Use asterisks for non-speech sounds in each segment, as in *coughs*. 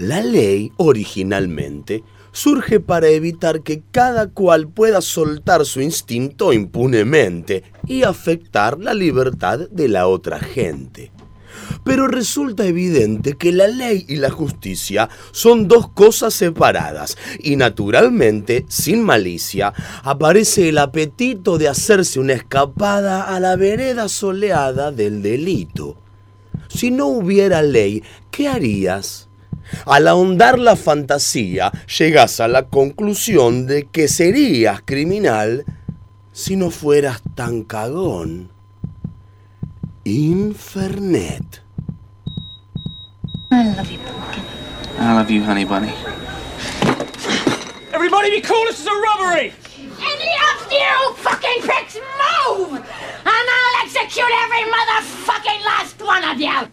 La ley, originalmente, surge para evitar que cada cual pueda soltar su instinto impunemente y afectar la libertad de la otra gente. Pero resulta evidente que la ley y la justicia son dos cosas separadas y naturalmente, sin malicia, aparece el apetito de hacerse una escapada a la vereda soleada del delito. Si no hubiera ley, ¿qué harías? Al ahondar la fantasía, llegas a la conclusión de que serías criminal si no fueras tan cagón. Infernet. I love you, Pumpkin. I love you, honey bunny. Everybody be cool, this is a robbery! Any of you fucking pricks move! And I'll execute every motherfucking last one of you!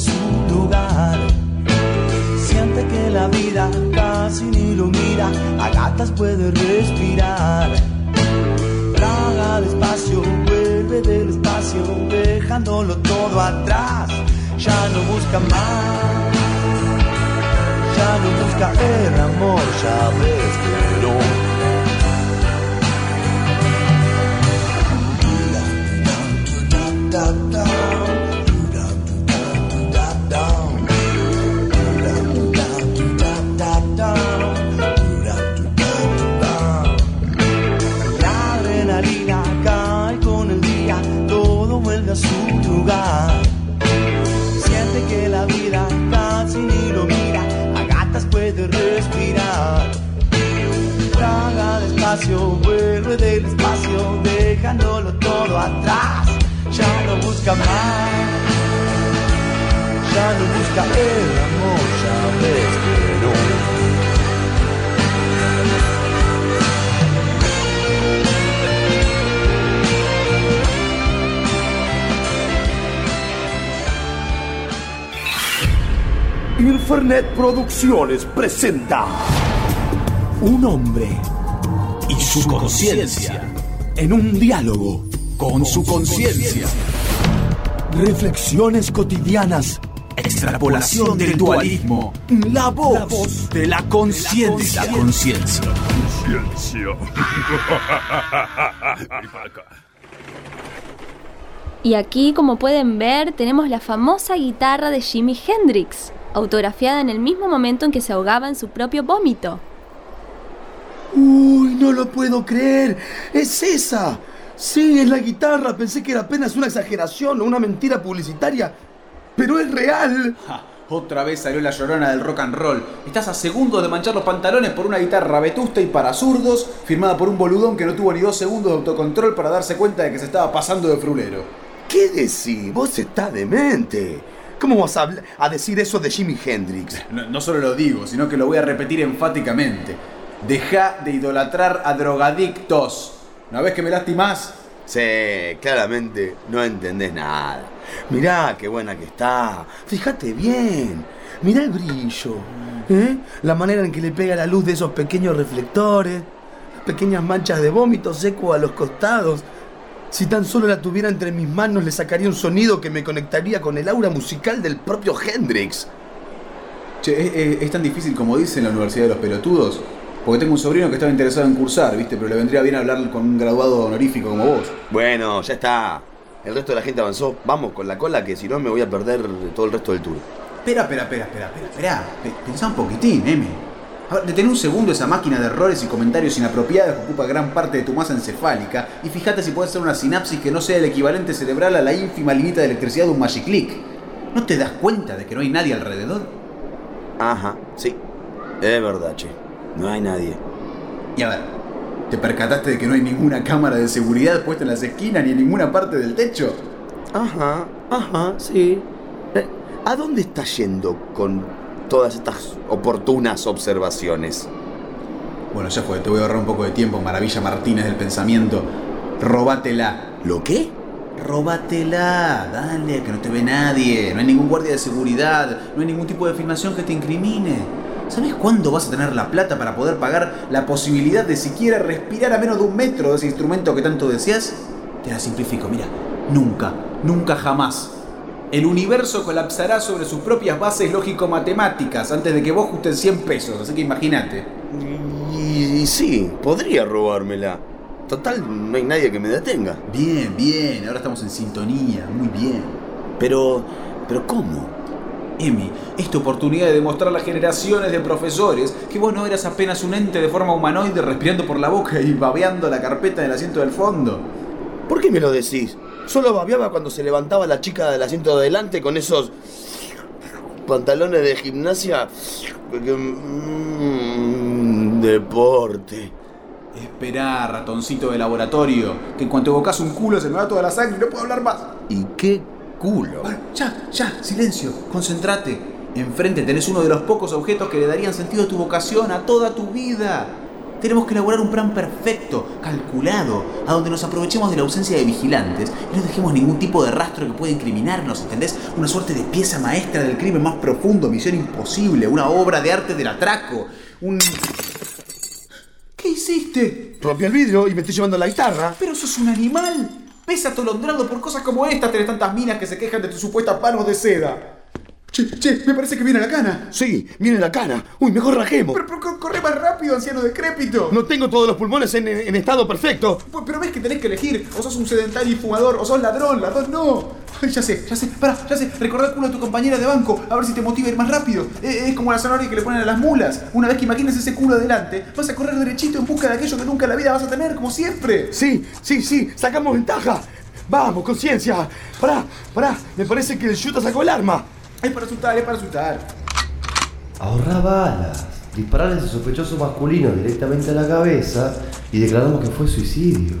Su lugar. Siente que la vida casi ni lo mira, a gatas puede respirar. Traga despacio, vuelve del espacio, dejándolo todo atrás. Ya no busca más, ya no busca el amor, ya ves que no. La adrenalina cae con el día, todo vuelve a su lugar. Siente que la vida casi ni lo mira, a gatas puede respirar. Traga despacio, vuelve del espacio, dejándolo todo atrás. Ya no busca más, ya no busca el amor, ya ves Infernet Producciones presenta Un hombre y su conciencia en un diálogo con su conciencia. Reflexiones cotidianas Extrapolación del dualismo. La voz, de la conciencia. La conciencia. Y aquí, como pueden ver, tenemos la famosa guitarra de Jimi Hendrix, autografiada en el mismo momento en que se ahogaba en su propio vómito. Uy, no lo puedo creer. Es esa. Sí, es la guitarra. Pensé que era apenas una exageración o una mentira publicitaria. Pero es real. Ja, otra vez salió la llorona del rock and roll. Estás a segundos de manchar los pantalones por una guitarra vetusta y para zurdos, firmada por un boludón que no tuvo ni dos segundos de autocontrol para darse cuenta de que se estaba pasando de frulero. ¿Qué decís? Vos estás demente. ¿Cómo vas a, decir eso de Jimi Hendrix? No, no solo lo digo, sino que lo voy a repetir enfáticamente. Deja de idolatrar a drogadictos. Una vez que me lastimás, Sí, claramente no entendés nada. Mirá qué buena que está. Fíjate bien. Mirá el brillo. ¿eh? La manera en que le pega la luz de esos pequeños reflectores. Pequeñas manchas de vómito seco a los costados. Si tan solo la tuviera entre mis manos le sacaría un sonido que me conectaría con el aura musical del propio Hendrix. Che, ¿es, es- es tan difícil como dicen en la Universidad de los Pelotudos? Porque tengo un sobrino que estaba interesado en cursar, ¿viste? Pero le vendría bien hablar con un graduado honorífico como vos. Bueno, ya está. El resto de la gente avanzó. Vamos con la cola que si no me voy a perder todo el resto del tour. Espera, espera, espera, espera, espera, espera. Pe- Pensá un poquitín, M. A ver, detén un segundo esa máquina de errores y comentarios inapropiados que ocupa gran parte de tu masa encefálica y fíjate si puede ser una sinapsis que no sea el equivalente cerebral a la ínfima linita de electricidad de un Magic Click. ¿No te das cuenta de que no hay nadie alrededor? Ajá, sí. Es verdad, che. No hay nadie. Y a ver, ¿te percataste de que no hay ninguna cámara de seguridad puesta en las esquinas ni en ninguna parte del techo? Ajá, ajá, sí. Eh, ¿A dónde estás yendo con todas estas oportunas observaciones? Bueno, ya fue, te voy a ahorrar un poco de tiempo, Maravilla Martínez del pensamiento. Robátela. ¿Lo qué? Róbatela, dale, que no te ve nadie. No hay ningún guardia de seguridad, no hay ningún tipo de filmación que te incrimine. ¿Sabes cuándo vas a tener la plata para poder pagar la posibilidad de siquiera respirar a menos de un metro de ese instrumento que tanto deseas? Te la simplifico, mira, nunca, nunca jamás. El universo colapsará sobre sus propias bases lógico-matemáticas antes de que vos justes 100 pesos, así que imagínate. Y, y sí, podría robármela. Total, no hay nadie que me detenga. Bien, bien, ahora estamos en sintonía, muy bien. Pero, pero ¿cómo? Emi, es tu oportunidad de demostrar a generaciones de profesores que vos no eras apenas un ente de forma humanoide respirando por la boca y babeando la carpeta del asiento del fondo. ¿Por qué me lo decís? Solo babeaba cuando se levantaba la chica del asiento de adelante con esos pantalones de gimnasia. mm, deporte. Esperá, ratoncito de laboratorio, que en cuanto evocas un culo se me va toda la sangre y no puedo hablar más. ¿Y qué culo? Bueno, ya, ya, silencio, concéntrate. Enfrente tenés uno de los pocos objetos que le darían sentido a tu vocación, a toda tu vida. Tenemos que elaborar un plan perfecto, calculado, a donde nos aprovechemos de la ausencia de vigilantes y no dejemos ningún tipo de rastro que pueda incriminarnos, ¿entendés? Una suerte de pieza maestra del crimen más profundo, misión imposible, una obra de arte del atraco, un... ¿Qué hiciste? Rompí el vidrio y me estoy llevando la guitarra. Pero sos un animal. Ves atolondrado por cosas como estas, tenés tantas minas que se quejan de tus supuestas manos de seda. Che, che, me parece que viene la cana. Sí, viene la cana. Uy, mejor rajemos. Pero, pero corre más rápido, anciano decrépito. No tengo todos los pulmones en, en estado perfecto. Pues, Pero ves que tenés que elegir, o sos un sedentario y fumador, o sos ladrón, las dos no. Ay, ya sé, ya sé, pará, ya sé, recordá el culo a tu compañera de banco, a ver si te motiva a ir más rápido. Eh, es como la zanahoria que le ponen a las mulas. Una vez que imagines ese culo adelante, vas a correr derechito en busca de aquello que nunca en la vida vas a tener, como siempre. Sí, sí, sí, sacamos ventaja. Vamos, conciencia. Pará, pará, me parece que el Yuta sacó el arma. Es para asustar, es para asustar. Ahorra balas. Disparar a ese sospechoso masculino directamente a la cabeza y declaramos que fue suicidio.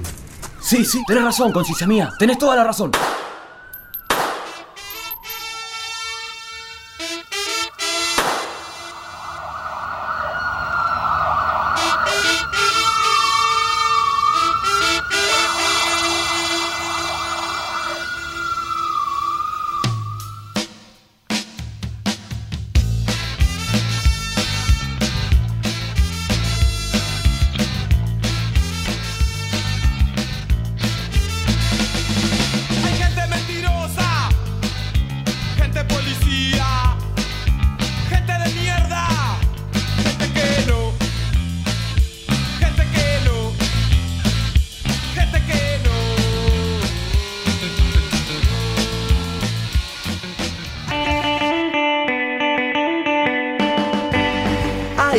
Sí, sí, tenés razón, conciencia mía. Tenés toda la razón.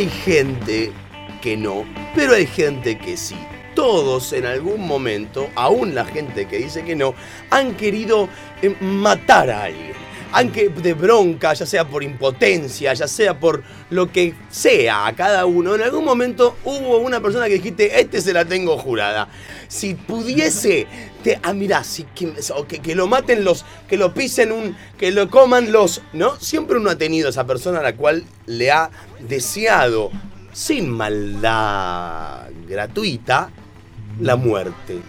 Hay gente que no, pero hay gente que sí. Todos en algún momento, aún la gente que dice que no, han querido eh, matar a alguien. Aunque de bronca, ya sea por impotencia, ya sea por lo que sea a cada uno, en algún momento hubo una persona que dijiste, este se la tengo jurada. Si pudiese, ah, mirá, si, que, que, que lo maten los, que lo pisen un, que lo coman los, ¿no? Siempre uno ha tenido esa persona a la cual le ha deseado, sin maldad gratuita, la muerte.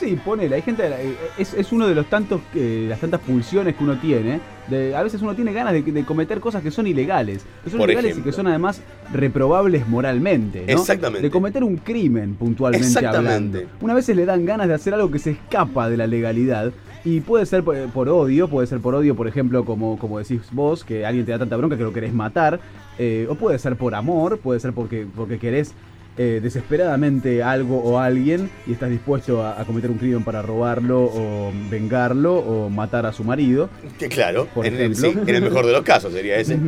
Sí, ponele, hay gente, eh, es, es uno de los tantos, eh, las tantas pulsiones que uno tiene. De, a veces uno tiene ganas de, de cometer cosas que son ilegales. Que son Por ilegales y que son además reprobables moralmente. ¿no? Exactamente. De cometer un crimen puntualmente Exactamente. hablando. Una vez le dan ganas de hacer algo que se escapa de la legalidad. Y puede ser por, por odio, puede ser por odio, por ejemplo, como, como decís vos, que alguien te da tanta bronca que lo querés matar. eh, o puede ser por amor, puede ser porque, porque querés eh, desesperadamente algo o alguien y estás dispuesto a, a cometer un crimen para robarlo o vengarlo o matar a su marido. Que claro, Por en, el- ejemplo. sí, en el mejor de los casos sería ese.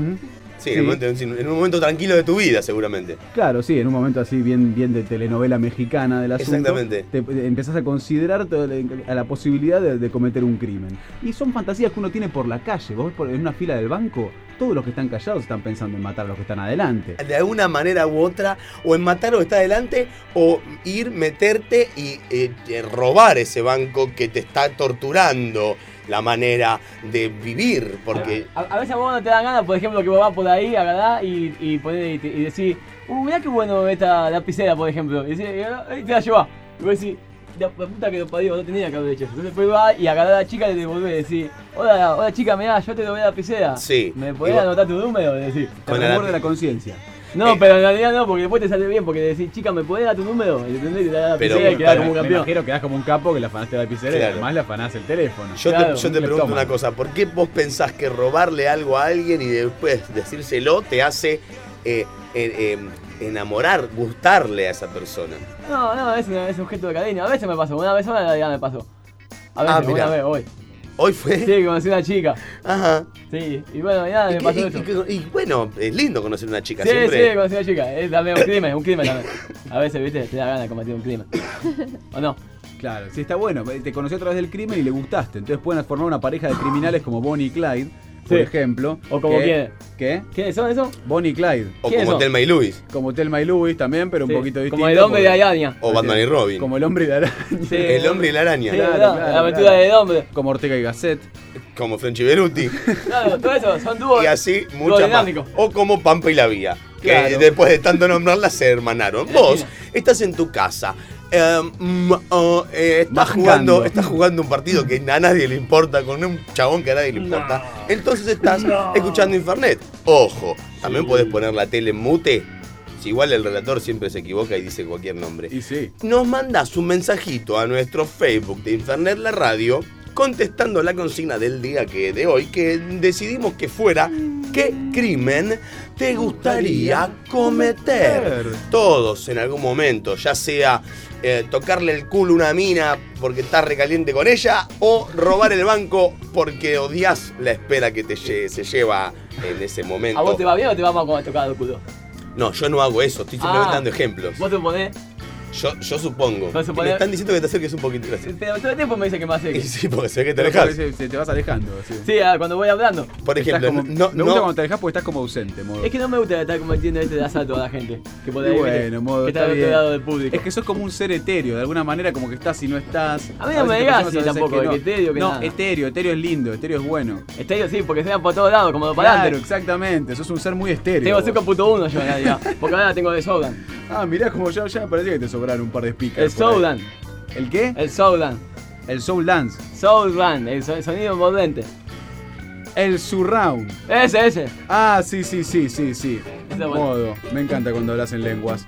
Sí, En, un momento, en un momento tranquilo de tu vida, seguramente. Claro, sí, en un momento así bien, bien de telenovela mexicana del asunto. Exactamente. Te, te empezás a considerar a la posibilidad de, de cometer un crimen. Y son fantasías que uno tiene por la calle. Vos en una fila del banco, todos los que están callados están pensando en matar a los que están adelante. De alguna manera u otra, o en matar lo que está adelante, o ir, meterte y eh, eh, robar ese banco que te está torturando la manera de vivir. Porque A, a veces a vos no te dan ganas, por ejemplo, que vos vas por ahí, agarrás y, y, ponés y, y decís, uh, mirá qué bueno esta lapicera, por ejemplo. Y, decís, "Eh, y te la llevás. Y vos decís, la puta que lo parió, no tenía que haber hecho eso. Entonces después va y agarrar a la chica y le devolver y decir, hola, hola chica, mirá, yo te doy la lapicera. Sí. ¿Me podés Y anotar tu número? Y decir, Con el la de la conciencia. No, pero en realidad no, porque después te sale bien, porque le decís, chica, ¿me podés dar tu número? Y entendés, y te da la Pero- y quedás como un Me campeón. imagino que quedás como un capo que la afanaste la lapicera y Claro. además le afanás el teléfono. Yo Claro, te, yo un te pregunto una cosa, ¿por qué vos pensás que robarle algo a alguien y después decírselo te hace eh, eh, eh, enamorar, gustarle a esa persona? No, no, es, un- es un objeto de cariño. A veces me pasó, una vez sola en realidad me pasó. A veces, Ah, una vez, hoy. ¿Hoy fue? Sí, conocí una chica. Ajá. Sí, y bueno, y nada, Y, me pasó y- eso. y- y bueno, es lindo conocer una chica Sí, siempre. sí, conocí una chica. Es también un crimen, un crimen también. A veces, viste, te da ganas de cometer un crimen. ¿O no? Claro, sí, está bueno. Te conoció a través del crimen y le gustaste. Entonces pueden formar una pareja de criminales como Bonnie y Clyde, por Sí. ejemplo. O como que- quién. ¿Qué? ¿Quiénes son esos? Bonnie y Clyde. O ¿Quiénes como? Telma y Luis. Como Telma y Louis también, pero un poquito distinto. Como el hombre de porque- Araña. O Batman y Robin. Como el hombre de araña. Sí, El hombre y la araña. Sí, Claro, ¿verdad? claro, la aventura claro. del hombre. Como Ortega y Gasset. Como Frenchy Beruti. Claro, todo eso, son dúos. y así muchas más. O como Pampa y la Vía. Que Claro. después de tanto nombrarlas se hermanaron. *laughs* Vos estás en tu casa. Mm, oh, eh, estás, Majando. jugando, estás jugando un partido que a nadie le importa, con un chabón que a nadie le importa. Entonces estás escuchando Infernet. Ojo, también podés poner la tele en mute. Si igual el relator siempre se equivoca y dice cualquier nombre. Y sí. nos mandas un mensajito a nuestro Facebook de Infernet La Radio contestando la consigna del día que de hoy que decidimos que fuera ¿qué crimen te gustaría cometer? Todos en algún momento, ya sea eh, tocarle el culo a una mina porque estás recaliente con ella o robar el banco porque odias la espera que te lle- se lleva en ese momento. ¿A vos te va bien o te va mal cuando tocado el culo? No, yo no hago eso, estoy simplemente Ah. dando ejemplos. Vos te ponés. Yo, yo supongo. Que suponés- Me están diciendo que te acerques un poquito. Pero todo el tiempo me dice que me Y *laughs* sí, porque se ve que te Pero alejas. porque se- se te vas alejando. Sí. Sí, ah, cuando voy hablando. Por Estás ejemplo, como- no, me no- gusta cuando te alejas porque estás como ausente, modo. Es que no me gusta estar cometiendo este de asalto a la gente. Que por Y ahí, bueno, modo, que está está del bien. otro lado del público. Es que sos como un ser etéreo, de alguna manera como que estás y no estás. A mí no me te digas así a veces tampoco, que de no. que etéreo, que No, nada. etéreo, etéreo es lindo, etéreo es bueno. Estéreo sí, porque se dan por todos lados, como para Claro, adelante. exactamente, sos un ser muy estéreo. Tengo vos. 5.1 yo en realidad. Porque ahora tengo de Soudan. *laughs* Ah, mirá como ya, ya me parecía que te sobraron un par de speakers. El. Soudan. ¿El qué? El Soudan. El Soul Dance. Soudan, el so- sonido envolvente. El Surround. Ese, ese. Ah, sí, sí, sí, sí, sí. Está bueno. Modo. Me encanta cuando hablas en lenguas.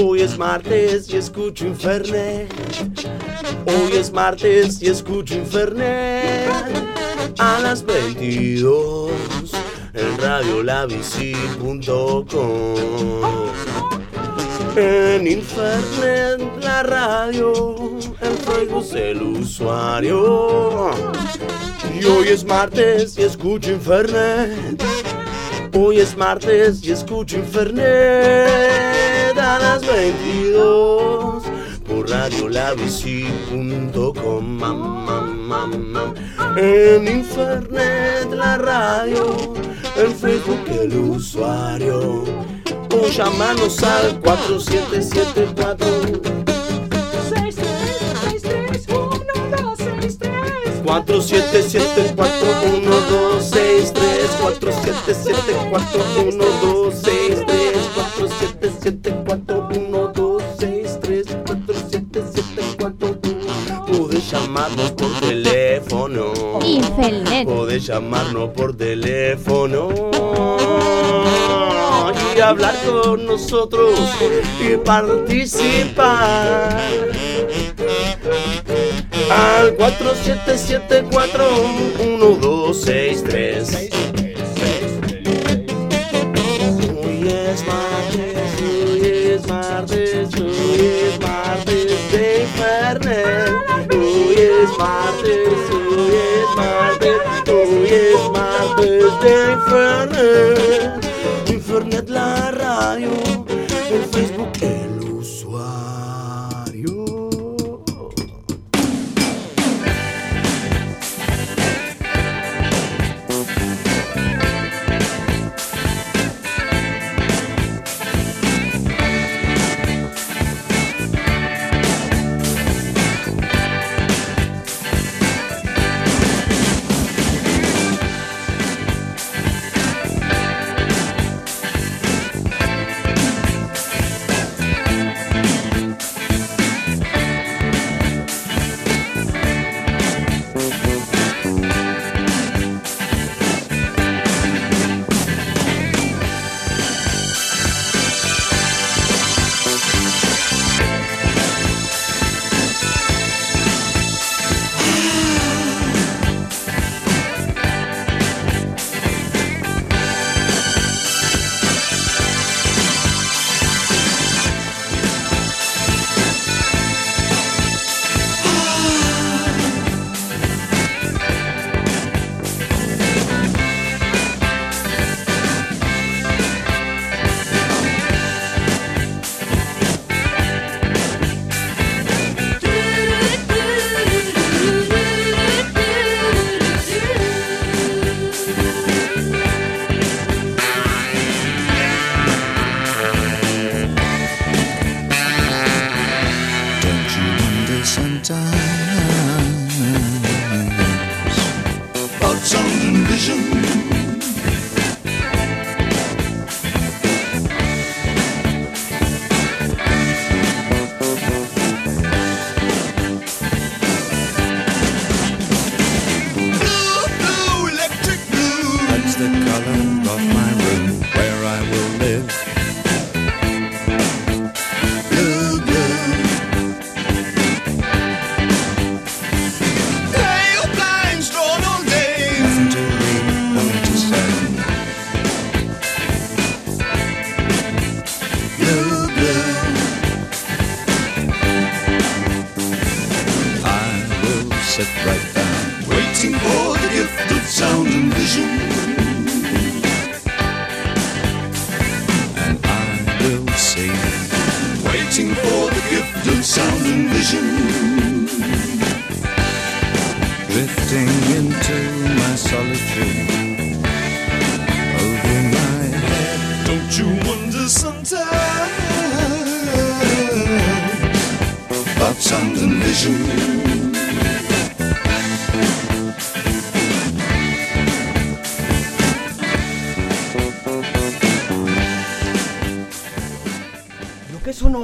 Hoy es martes y escucho Infernet. Hoy es martes y escucho Infernet. A las 22 en radiolabici.com. En Infernet la radio, en Facebook el usuario. Y hoy es martes y escucho Infernet. Hoy es martes y escucho Infernet a las 22 por radiolabici.com. Mam, mam, mam, mam. En Infernet la radio, en Facebook el usuario. O llamarnos al 4774 4, 7, 7, 4, 1, 2, 6, 3, 4, 7, 7, 4, 1. Llamarnos por teléfono. Excelente. Podés llamarnos por teléfono. Y hablar con nosotros y participar al 4774 1263 martes, hoy es martes, hoy es martes de Infernet.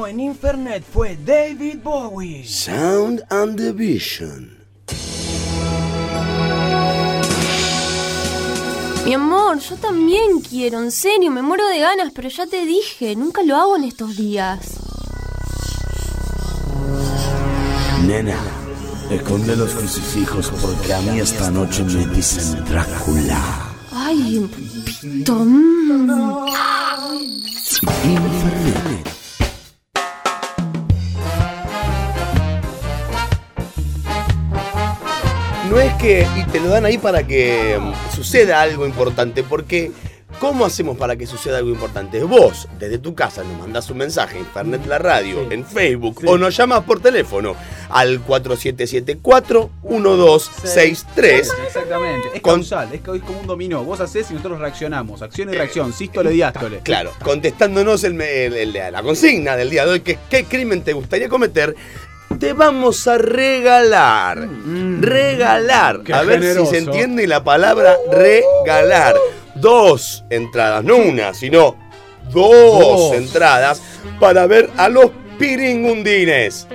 Sonó en Infernet fue David Bowie. Sound and the Vision. Mi amor, yo también quiero, en serio, me muero de ganas, pero ya te dije, nunca lo hago en estos días. Nena, esconde los crucifijos porque a mí esta noche me dicen Drácula. Ay, pito. mm. Infernet. Que, y te lo dan ahí para que mm, suceda algo importante, porque ¿cómo hacemos para que suceda algo importante? Vos, desde tu casa, nos mandás un mensaje, Internet la radio, en Facebook, o nos llamas por teléfono al 4774-1263. Exactamente. Es Con- causal, es, es como un dominó. Vos hacés y nosotros reaccionamos. Acción y reacción, sístole, diástole. Claro, contestándonos el, el- el- la consigna del día de hoy, que qué crimen te gustaría cometer, te vamos a regalar. regalar. qué A ver generoso. si se entiende la palabra regalar. Dos entradas, no una, sino dos, Dos. entradas para ver a los piringundines.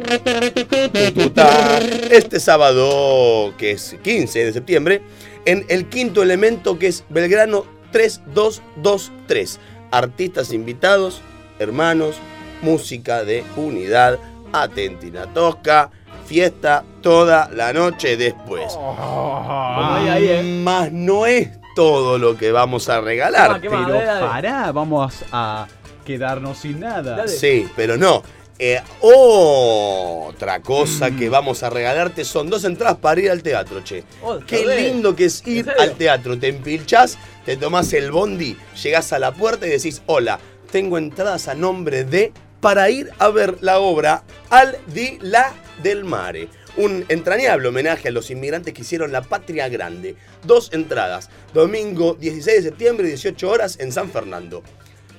Este sábado, que es 15 de septiembre, en el quinto elemento que es Belgrano 3223. Artistas invitados, hermanos, música de unidad, atentina tosca, fiesta toda la noche después. Ahí, eh. Más no es todo lo que vamos a regalar. ¿Qué más? Pero Dale, dale. pará, vamos a quedarnos sin nada. Dale. Sí, pero no. Eh, otra cosa que vamos a regalarte son dos entradas para ir al teatro, che. Otra Qué lindo que es ir al teatro. Te empilchás, te tomás el bondi, llegás a la puerta y decís, hola, tengo entradas a nombre de para ir a ver la obra Al di la del mare. Un entrañable homenaje a los inmigrantes que hicieron la patria grande. Dos entradas, domingo 16 de septiembre, 18 horas en San Fernando.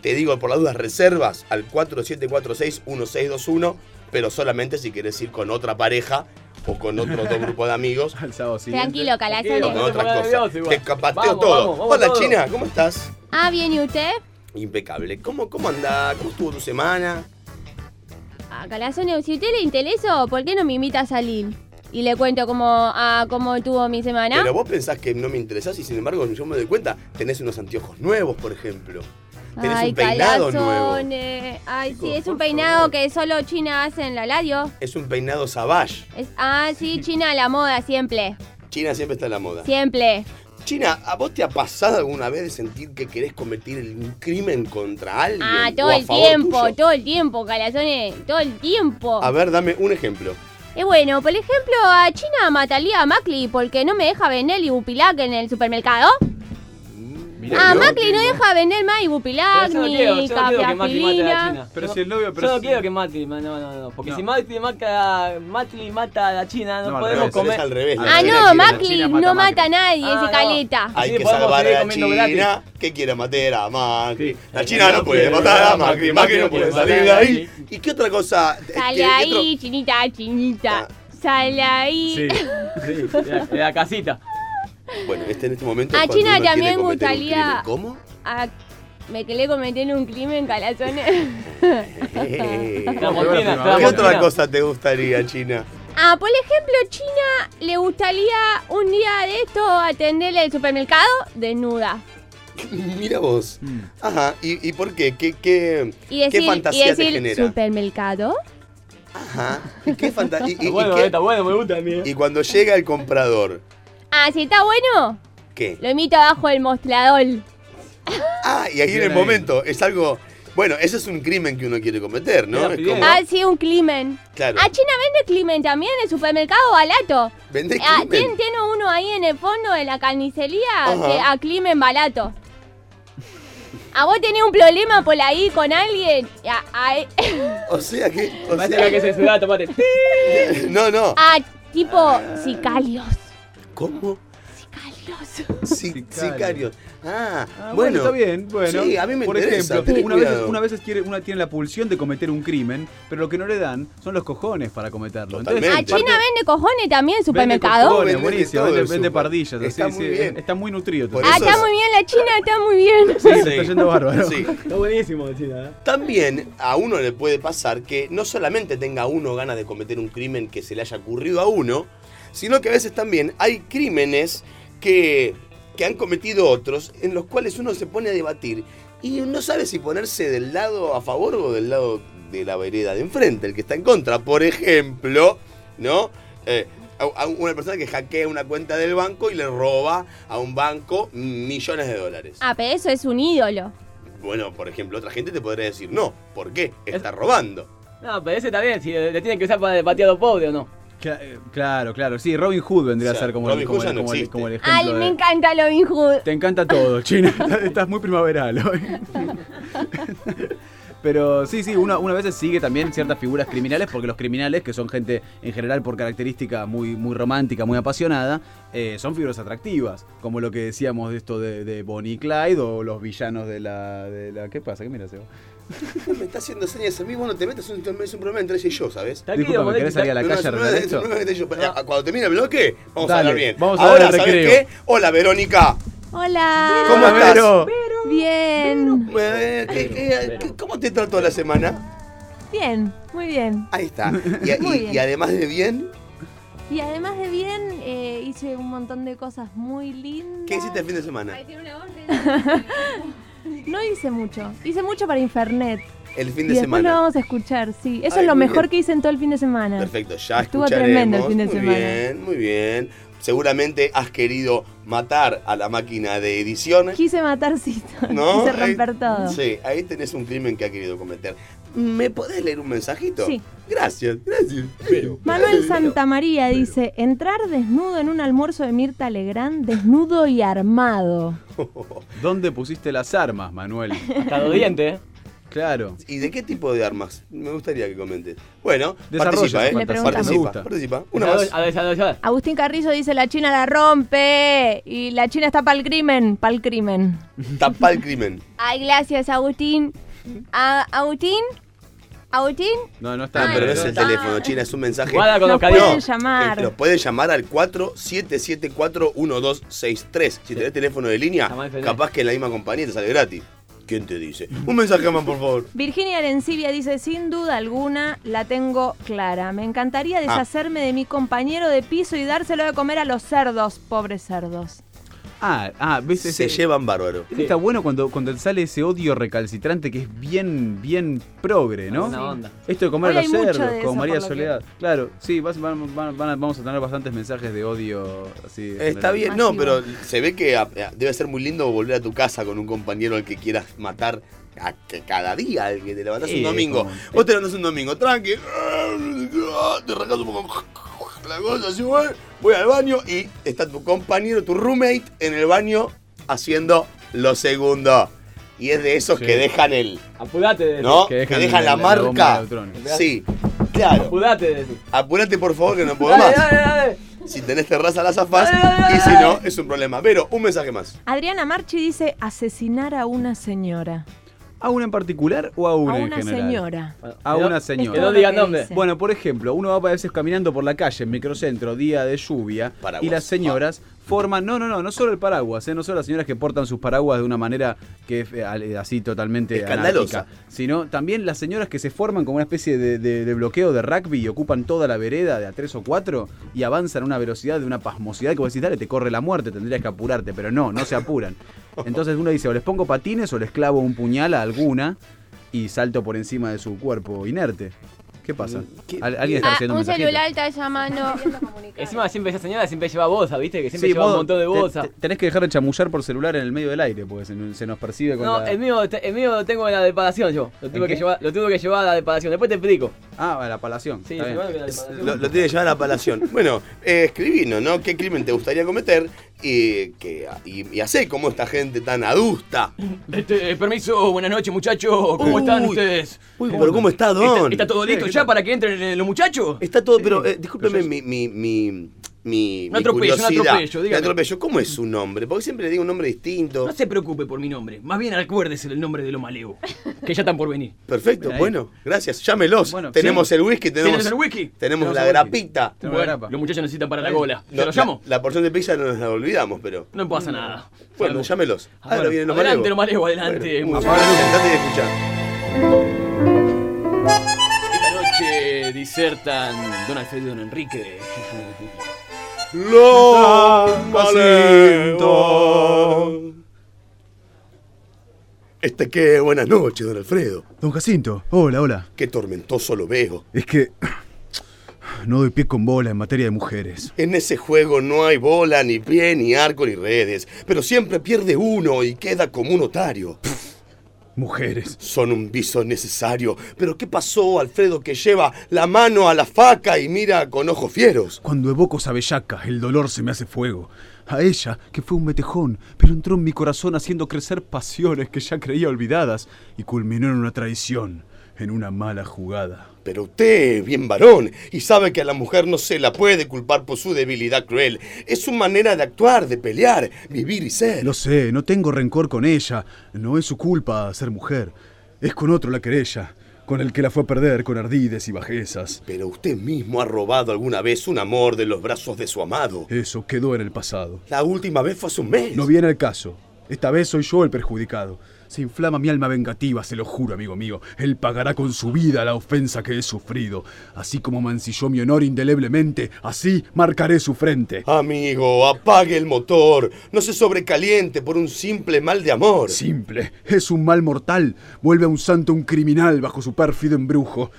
Te digo por las dudas reservas al 4746-1621, pero solamente si querés ir con otra pareja o con otro, otro *laughs* grupo de amigos Al sábado. Tranquilo, o calazón. con otras cosas. Te capateo Vamos, todo. vamos, vamos Hola todo. China, ¿cómo estás? Ah, bien, ¿y usted? Impecable. ¿Cómo, cómo anda? ¿Cómo estuvo tu semana? Ah, calazón, si a usted le interesó, ¿por qué no me invita a salir? Y le cuento cómo, ah, cómo estuvo mi semana. Pero vos pensás que no me interesás y sin embargo yo me doy cuenta, tenés unos anteojos nuevos, por ejemplo. Tenés Ay, un peinado nuevo. Ay, sí, es un peinado favor. que solo China hace en la radio. Es un peinado savage. Es, ah, sí, China a la moda, siempre. China siempre está en la moda. Siempre. China, ¿a vos te ha pasado alguna vez de sentir que querés cometer un crimen contra alguien? Ah, o todo a el favor tiempo, tuyo? todo el tiempo, calazones, todo el tiempo. A ver, dame un ejemplo. Y bueno, por ejemplo, a China mataría a Macri porque no me deja vender Ibupilac en el supermercado. Mirá, Ah, Macri no deja vender más Ibupilac ni quiero, yo no quiero que Mati mate a la cafeafilina. China. Pero si el no- novio- pero Yo no quiero que Mati, no, no, no. Porque No. si Mati mata, Mati mata a la China, no, podemos revés, comer. Al revés. Ah, no, Macri China no mata a Macri. nadie, Ah, ese no. caleta. Hay que podemos salvar a la China que quiere matar a Macri. Sí. La China no puede matar a Macri. Macri no puede salir de ahí. ¿Y qué otra cosa? Sale ¿Qué- qué ahí, chinita, chinita. Ah. Sale ahí. Sí, sí, la casita. Bueno, este en este momento. A China también gustaría-. ¿Cómo? Ah, me quedé cometiendo un crimen, calazones. *laughs* Eh. ¿Qué otra cosa te gustaría, China? Ah, por ejemplo, China le gustaría un día de esto atenderle el supermercado desnuda. *laughs* Mira vos. Mm. Ajá. ¿Y, y por qué? ¿Qué, qué, Y decir, qué fantasía y decir te genera? supermercado. Ajá. ¿Y qué fantasía? Y, y- Está y bueno, qué- está bueno, me gusta a mí. eh. y cuando llega el comprador, Ah, si está bueno, ¿qué? lo emito abajo del mostrador. Ah, y ahí en el momento es algo. Bueno, ese es un crimen que uno quiere cometer, ¿no? Es como. Ah, sí, un crimen. Claro. Ah, China vende crimen también en el supermercado barato. Vende Ah, crimen. tiene, tiene uno ahí en el fondo de la carnicería que a crimen barato. ¿A vos tenés un problema por ahí con alguien? A, a- O sea que. O sea, que se sudaba, tomate. *laughs* No, no. a tipo sicarios. ¿Cómo? Sicarios. Sí, sicarios. Ah, Ah, bueno, bueno. está bien. Bueno, Sí, a mí me por interesa. ejemplo, una vez, una vez quiere, una tiene la pulsión de cometer un crimen, pero lo que no le dan son los cojones para cometerlo. Totalmente. ¿A parte- China vende cojones también en vende supermercado? cojones, Vende buenísimo, vende, vende pardillas, así, Está muy sí, bien. está muy nutrido. Ah, está es- muy bien, la China está muy bien. Sí, le está yendo bárbaro. Sí. Está buenísimo, China. ¿eh? También a uno le puede pasar que no solamente tenga uno ganas de cometer un crimen que se le haya ocurrido a uno, sino que a veces también hay crímenes que, que han cometido otros en los cuales uno se pone a debatir y no sabe si ponerse del lado a favor o del lado de la vereda de enfrente, el que está en contra. Por ejemplo, ¿no? Eh, a- una persona que hackea una cuenta del banco y le roba a un banco millones de dólares. Ah, pero eso es un ídolo. Bueno, por ejemplo, otra gente te podría decir, no, ¿por qué? Está robando. No, pero ese está bien, si le tienen que usar para patear a los pobres o no. Eh, Claro, claro. Sí, Robin Hood vendría O sea, a ser como, Robin el, como, el, no como, el, existe. como el ejemplo. Ay, me de- encanta Robin Hood. Te encanta todo, *laughs* China. *laughs* Estás muy primaveral hoy. *laughs* Pero sí, sí, uno, una vez sigue también ciertas figuras criminales, porque los criminales, que son gente en general por característica muy, muy romántica, muy apasionada, eh, son figuras atractivas. Como lo que decíamos de esto de, de Bonnie y Clyde o los villanos de la. De la ¿Qué pasa? ¿Qué miras, Seba? *laughs* Me está haciendo señas a mí, vos no te metes, es un, es un problema entre ella y yo, ¿sabes? Disculpa, ¿me querés salir a la calle a arreglar Cuando termine el bloque, vamos a hablar bien. vamos a Ahora, hablar de ¿sabes recreo. qué? Hola, Verónica. Hola. ¿Cómo estás? Vero. Bien. Eh, ¿qué- qué- qué- ¿Cómo te trató la semana? Bien, muy bien. Ahí está. *laughs* Y, Muy y- bien. y además de bien, Y además de bien, eh, hice un montón de cosas muy lindas. ¿qué hiciste el fin de semana? *laughs* No hice mucho. Hice mucho para Infernet. El fin Y de después semana. lo vamos a escuchar, sí. Eso Ay, es lo muy mejor bien. que hice en todo el fin de semana. Perfecto, ya Estuvo escucharemos. tremendo el fin de muy semana. bien, muy bien. Seguramente has querido matar a la máquina de edición. Quise matar. *laughs* ¿No? Quise Ahí- romper todo. Sí, ahí tenés un crimen que ha querido cometer. ¿Me podés leer un mensajito? Sí. Gracias, gracias. Manuel Santamaría dice, entrar desnudo en un almuerzo de Mirta Legrand, desnudo y armado. *laughs* ¿Dónde pusiste las armas, Manuel? Hasta los dientes, ¿eh? Claro. ¿Y de qué tipo de armas? Me gustaría que comentes. Bueno, participa, ¿eh? Le preguntamos. Me Participa, gusta. participa. Una A ver, más. a ver, a ver, a ver. Agustín Carrizo dice, la China la rompe y la China está para el crimen, para el crimen. Tapa el crimen. Ay, gracias, Agustín. A- ¿Agustín? ¿Agustín? No, no está. Ah, pero no es no el está. teléfono, China, es un mensaje. Guarda con Nos los pueden Eh, llamar. Los pueden llamar al 4774-1263. Si tenés teléfono de línea, capaz que en la misma compañía te sale gratis. ¿Quién te dice? Un mensaje más, por favor. Virginia Arencibia dice, sin duda alguna, la tengo clara. Me encantaría deshacerme de mi compañero de piso y dárselo de comer a los cerdos, pobres cerdos. Ah, ah, ves Se ese- llevan bárbaro. Está bueno cuando, cuando sale ese odio recalcitrante que es bien, bien progre, ¿no? Buena onda. Esto de comer Hoy a los cerdos, eso, María que- Soledad. Claro, sí, vas- van- van- van a- vamos a tener bastantes mensajes de odio así. Está bien, no, pero se ve que a- a- debe ser muy lindo volver a tu casa con un compañero al que quieras matar a que cada día, al que te levantás Sí, un domingo. como- Vos te levantás un domingo, tranqui, te arrancás un poco la cosa así, güey, voy al baño y está tu compañero, tu roommate, en el baño haciendo lo segundo. Y es de esos Sí. que dejan el, Apurate de ¿no? Que Que dejan la- marca. Sí, claro. Apurate de. Apurate por favor que no puedo Dale, más. dale, dale. Si tenés terraza la zafás y si no, es un problema. Pero, un mensaje más. Adriana Marchi dice, asesinar a una señora. ¿A una en particular o a una, a en una general? señora. A una señora. Que no digan dice. Bueno, por ejemplo, uno va a veces caminando por la calle en microcentro, día de lluvia, Paraguas. y las señoras forman, no, no, no, no solo el paraguas, ¿eh? no solo las señoras que portan sus paraguas de una manera que es eh, al- así totalmente Escandalosa. anárquica, sino también las señoras que se forman como una especie de, de- de bloqueo de rugby y ocupan toda la vereda de a tres o cuatro y avanzan a una velocidad de una pasmosidad que vos decís, dale, te corre la muerte, tendrías que apurarte, pero no, no se apuran. *laughs* Entonces uno dice, o les pongo patines o les clavo un puñal a alguna y salto por encima de su cuerpo inerte. ¿Qué pasa? Al- ¿Alguien está Ah, haciendo un un mensajito? celular está llamando. Encima siempre esa señora siempre lleva bolsa, ¿viste? Que siempre Sí, lleva un montón de bolsa. te- tenés que dejar de chamullar por celular en el medio del aire, porque se, se nos percibe con No, la... el mío, el mío lo tengo en la deparación yo. Lo tuve, ¿En que llevar, lo tuve que llevar a la deparación. Después te explico. Ah, a la palación. Sí, la deparación. Lo, lo tiene que llevar a la palación. Bueno, eh, escribinos, ¿no? ¿Qué crimen te gustaría cometer? Y, que, y, y como esta gente tan adusta. Este, permiso, buenas noches muchachos. ¿Cómo Uy. están ustedes? Uy, pero ¿cómo está, Don? ¿Está, está todo listo ¿qué ya para que entren eh, los muchachos? Está todo, pero eh, discúlpeme mi, mi, mi, mi, Un mi atropello, un curiosidad. atropello, Mi dígame. atropello. ¿Cómo es su nombre? Porque siempre le digo un nombre distinto. No se preocupe por mi nombre, más bien acuérdese del nombre de lo maleo, que ya están por venir. Perfecto, bueno, gracias. Llámelos. Bueno, tenemos sí. el whisky, tenemos, ¿Tienes el whisky? tenemos Tenemos la grapita. La grapa. Los muchachos necesitan para la gola. No, ¿Yo lo llamo? La, la porción de pizza no nos la olvidamos, pero. No pasa nada. Bueno, Salvo- llámelos. Ah, Ahora bueno, vienen los adelante, los malevos, adelante. Bueno, sentate y escuchá. Esta noche disertan Don Alfredo y Don Enrique. Los malevos. Este qué buenas noches, don Alfredo. Don Jacinto, hola, hola. Qué tormentoso lo veo. Es que no doy pie con bola en materia de mujeres. En ese juego no hay bola, ni pie, ni arco, ni redes. Pero siempre pierde uno y queda como un otario. Mujeres. Son un viso necesario. Pero ¿qué pasó, Alfredo, que lleva la mano a la faca y mira con ojos fieros? Cuando evoco Sabellaca, el dolor se me hace fuego. A ella, que fue un metejón, pero entró en mi corazón haciendo crecer pasiones que ya creía olvidadas y culminó en una traición, en una mala jugada. Pero usted es bien varón y sabe que a la mujer no se la puede culpar por su debilidad cruel. Es su manera de actuar, de pelear, vivir y ser. Lo sé, no tengo rencor con ella. No es su culpa ser mujer. Es con otro la querella, con el que la fue a perder con ardides y bajezas. Pero usted mismo ha robado alguna vez un amor de los brazos de su amado. Eso quedó en el pasado. La última vez fue hace un mes. No viene al caso. Esta vez soy yo el perjudicado. Se inflama mi alma vengativa, se lo juro, amigo mío. Él pagará con su vida la ofensa que he sufrido. Así como mancilló mi honor indeleblemente, así marcaré su frente. Amigo, apague el motor. No se sobrecaliente por un simple mal de amor. Simple, es un mal mortal. Vuelve a un santo un criminal bajo su pérfido embrujo.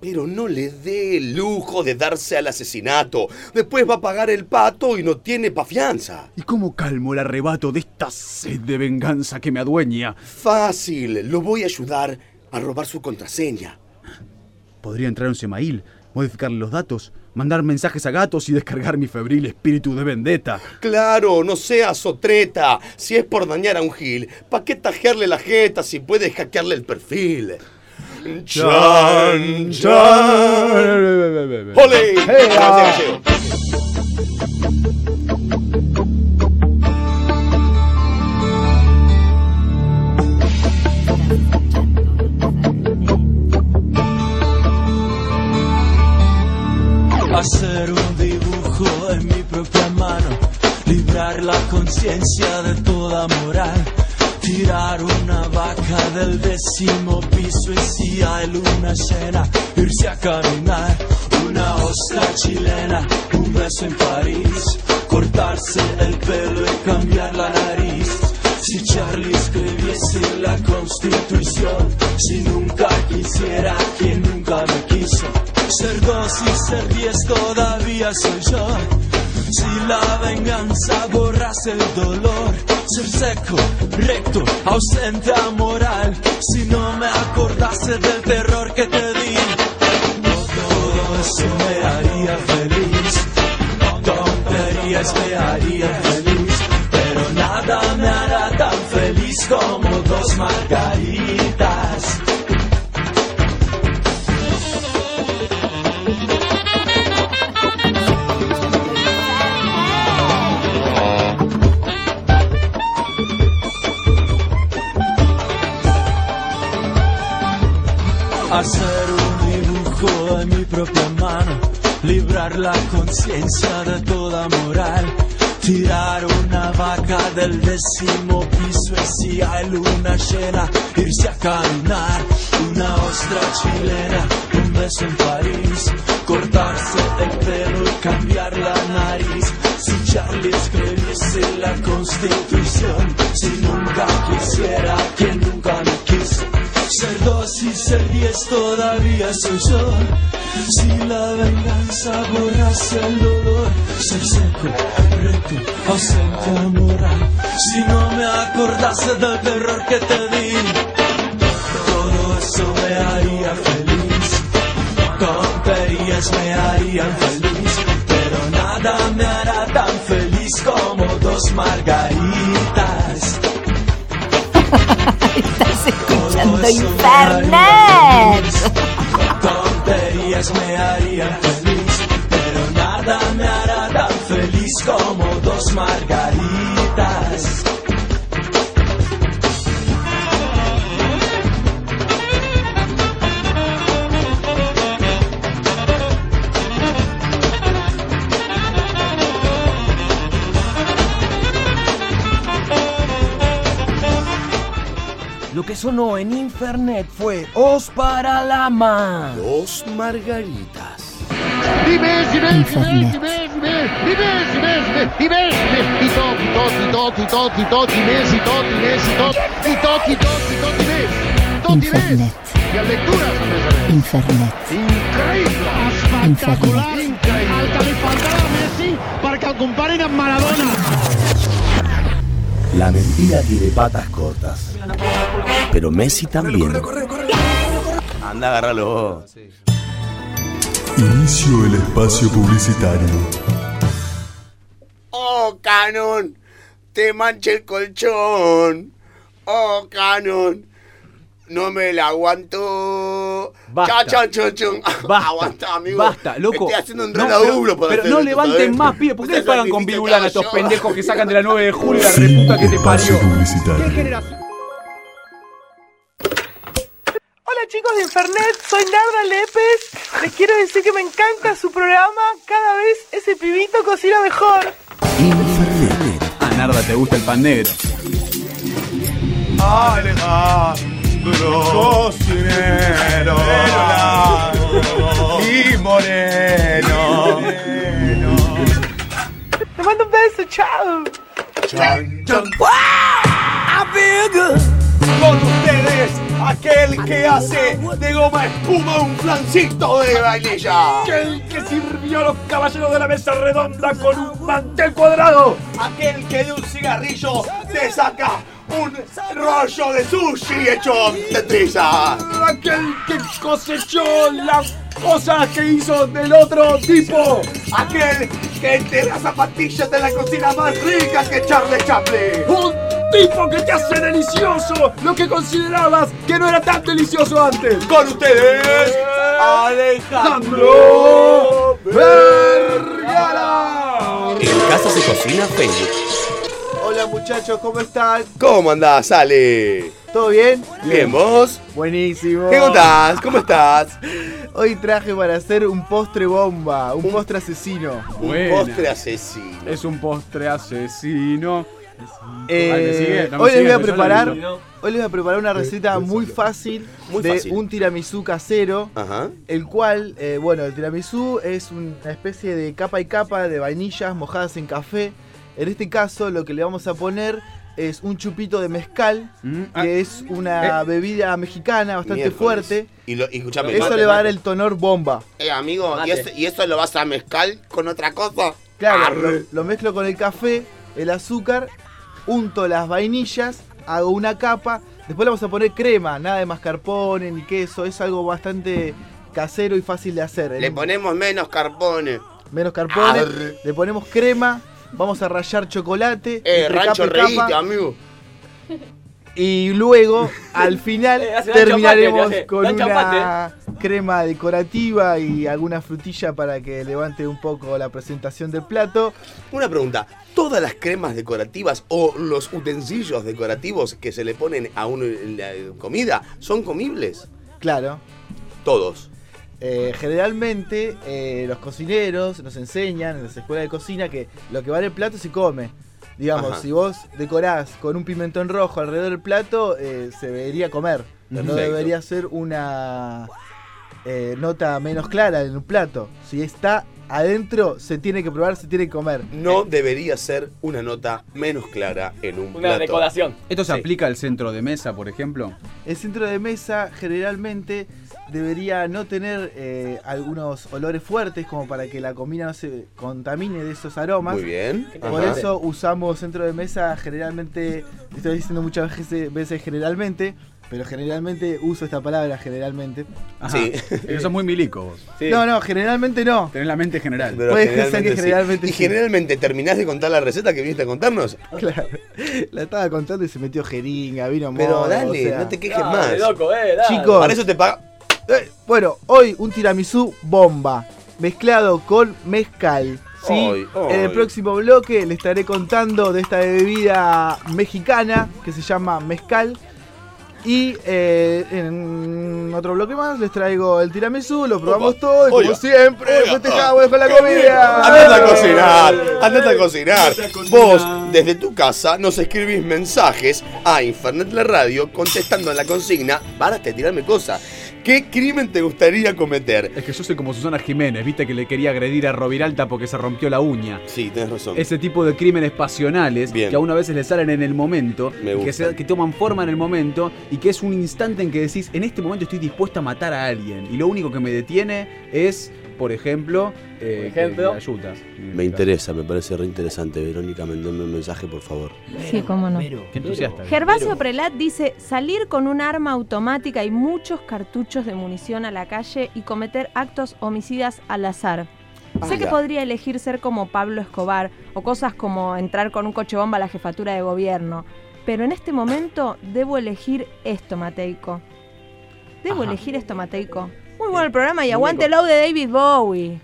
Pero no le dé el lujo de darse al asesinato. Después va a pagar el pato y no tiene pa' fianza. ¿Y cómo calmo el arrebato de esta sed de venganza que me adueña? Fácil, lo voy a ayudar a robar su contraseña. Podría entrar en Semail, modificarle los datos, mandar mensajes a gatos y descargar mi febril espíritu de vendetta. Claro, no sea sotreta. Si es por dañar a un gil, ¿pa' qué tajearle la jeta si puedes hackearle el perfil? Chan, chan. ¡Ole! Gracias, Gallego. Hacer un dibujo en mi propia mano, librar la conciencia de toda moral, tirar una vaca del décimo piso y si hay luna llena, irse a caminar, una ostra chilena, un beso en París, cortarse el pelo y cambiar la nariz. Si Charlie escribiese la constitución, si nunca quisiera quien nunca me quiso, ser dos y ser diez todavía soy yo. Si la venganza borrase el dolor, ser seco, recto, ausente a moral, si no me acordase del terror que te di, todo eso me haría feliz, tonterías me harían feliz, pero nada me hará tan feliz como dos margaritas. Hacer un dibujo en mi propia mano, librar la conciencia de toda moral, tirar una vaca del décimo piso y si hay luna llena, irse a caminar, una ostra chilena, un beso en París, cortarse el pelo y cambiar la nariz. Si Charlie escribiese la constitución, si nunca quisiera quien nunca me. Ser dos y ser diez todavía soy yo. Si la venganza borrase el dolor, ser seco, recto, ausente a moral. Si no me acordase del terror que te di, todo eso me haría feliz. Tonterías me harían feliz, pero nada me hará tan feliz como dos margaritas. *laughs* ando infernal. Tonterías me harían feliz, pero nada me hará tan feliz como dos margaritas. Sonó en Infernet fue Os para la Ma. Dos margaritas. Infernet. Infernet. Infernet. Infernet. La mentira tiene patas cortas. Pero Messi también. Anda, agárralo vos. Inicio del espacio publicitario. Oh, Canon, te manché el colchón. Oh, Canon, no me la aguanto. Basta. Cha, cha, cha, cha. *laughs* Basta, Aguanta, amigo. Basta, loco. Estoy haciendo un No, pero, para pero no levanten más, pibe. ¿Por qué le Ustedes pagan con virulana a estos yo. pendejos que sacan de la 9 de julio la reputa que te parió? publicitario. Hola chicos de Infernet, soy Narda Lepes. Les quiero decir que me encanta su programa. Cada vez ese pibito cocina mejor. Ah, Narda, te gusta el pan negro. Alejandro, cocinero, y moreno. Te mando un beso, chao. Con ustedes, aquel que hace de goma espuma un flancito de vainilla. Aquel que sirvió a los caballeros de la mesa redonda con un mantel cuadrado. Aquel que de un cigarrillo te saca un rollo de sushi hecho de trizas. Aquel que cosechó las cosas que hizo del otro tipo. Aquel que te da zapatillas de la cocina más rica que Charlie Chaplin. Un tipo que te hace delicioso lo que considerabas que no era tan delicioso antes. Con ustedes, Alejandro Vergara. En casa se cocina Facebook. Hola muchachos, ¿cómo están? ¿Cómo andás, Ale? ¿Todo bien? Bien, ¿vos? Buenísimo. ¿Qué contás? ¿Cómo *laughs* estás? Hoy traje para hacer un postre bomba, un postre asesino. Buena. postre asesino. Es un postre asesino. Eh, sigue, no hoy les sigue, voy a preparar, hoy les voy a preparar una receta muy fácil Muy de fácil. un tiramisú casero, Ajá. el cual, eh, bueno, el tiramisú es una especie de capa y capa de vainillas mojadas en café. En este caso, lo que le vamos a poner es un chupito de mezcal, Mm, ah, que es una eh. bebida mexicana bastante Miércoles. fuerte. Y, lo, y escuchame, Eso mate, le va a dar el tonor bomba. Eh, amigo, ¿y, Mate. ese- ¿y eso lo vas a mezclar con otra cosa? Claro, lo, lo mezclo con el café, el azúcar, unto las vainillas, hago una capa, después le vamos a poner crema, nada de mascarpone ni queso, es algo bastante casero y fácil de hacer. Le ponemos menos carbones. Menos carpone, Arre. le ponemos crema, vamos a rallar chocolate, Eh, entre rancho capa y reíste, capa, amigo. y luego *laughs* al final Eh, terminaremos chapate, con una crema decorativa y alguna frutilla para que levante un poco la presentación del plato. Una pregunta, ¿todas las cremas decorativas o los utensilios decorativos que se le ponen a una comida son comibles? Claro. Todos. Eh, generalmente eh, los cocineros nos enseñan en las escuelas de cocina que lo que va en el plato se come. Digamos, Ajá. si vos decorás con un pimentón rojo alrededor del plato, eh, se debería comer. Pero no debería ser una eh, nota menos clara en un plato. Si está adentro, se tiene que probar, se tiene que comer. No debería ser una nota menos clara en un Una plato. decoración. ¿Esto se Sí. aplica al centro de mesa, por ejemplo? El centro de mesa generalmente debería no tener eh, algunos olores fuertes como para que la comida no se contamine de esos aromas. Muy bien. Por Ajá. eso usamos centro de mesa generalmente, estoy diciendo muchas veces, veces generalmente, pero generalmente uso esta palabra generalmente. Ajá. Sí. Eso es muy milico vos. No, no, generalmente no. Tenés la mente general. Pero Puede ser que generalmente sí. generalmente ¿Y generalmente terminás de contar la receta que viniste a contarnos? Claro. La estaba contando y se metió jeringa, vino Pero modo, dale, o sea. no te quejes Dale, más. loco, eh, dale. Chicos. Para eso te paga. Eh, bueno, hoy un tiramisú bomba, mezclado con mezcal, Sí, Ay, ay. en el próximo bloque le estaré contando de esta bebida mexicana que se llama mezcal. Y eh, en otro bloque más les traigo el tiramisú, lo probamos todo y como oiga, siempre oiga, festejamos con la comida. Andate a cocinar, andate a cocinar. Vos, desde tu casa, nos escribís mensajes a Infernet la Radio contestando la consigna. Para te tirarme cosas. ¿Qué crimen te gustaría cometer? Es que yo soy como Susana Jiménez, viste que le quería agredir a Roviralta porque se rompió la uña. Sí, tenés razón. Ese tipo de crímenes pasionales Bien. que a una veces le salen en el momento, Me que, se- que toman forma en el momento y que es un instante en que decís, en este momento estoy dispuesta a matar a alguien y lo único que me detiene es, por ejemplo, eh, Por ejemplo. que me ayudas. Me interesa, me parece re interesante. Verónica, mandame un mensaje, por favor. Sí, cómo no. Qué entusiasta. Gervasio Prelat dice salir con un arma automática y muchos cartuchos de munición a la calle y cometer actos homicidas al azar. Sé que podría elegir ser como Pablo Escobar o cosas como entrar con un coche bomba a la jefatura de gobierno, pero en este momento debo elegir esto, Mateico. Debo Ajá. elegir esto, Mateico. Muy bueno el programa y aguante el de David Bowie.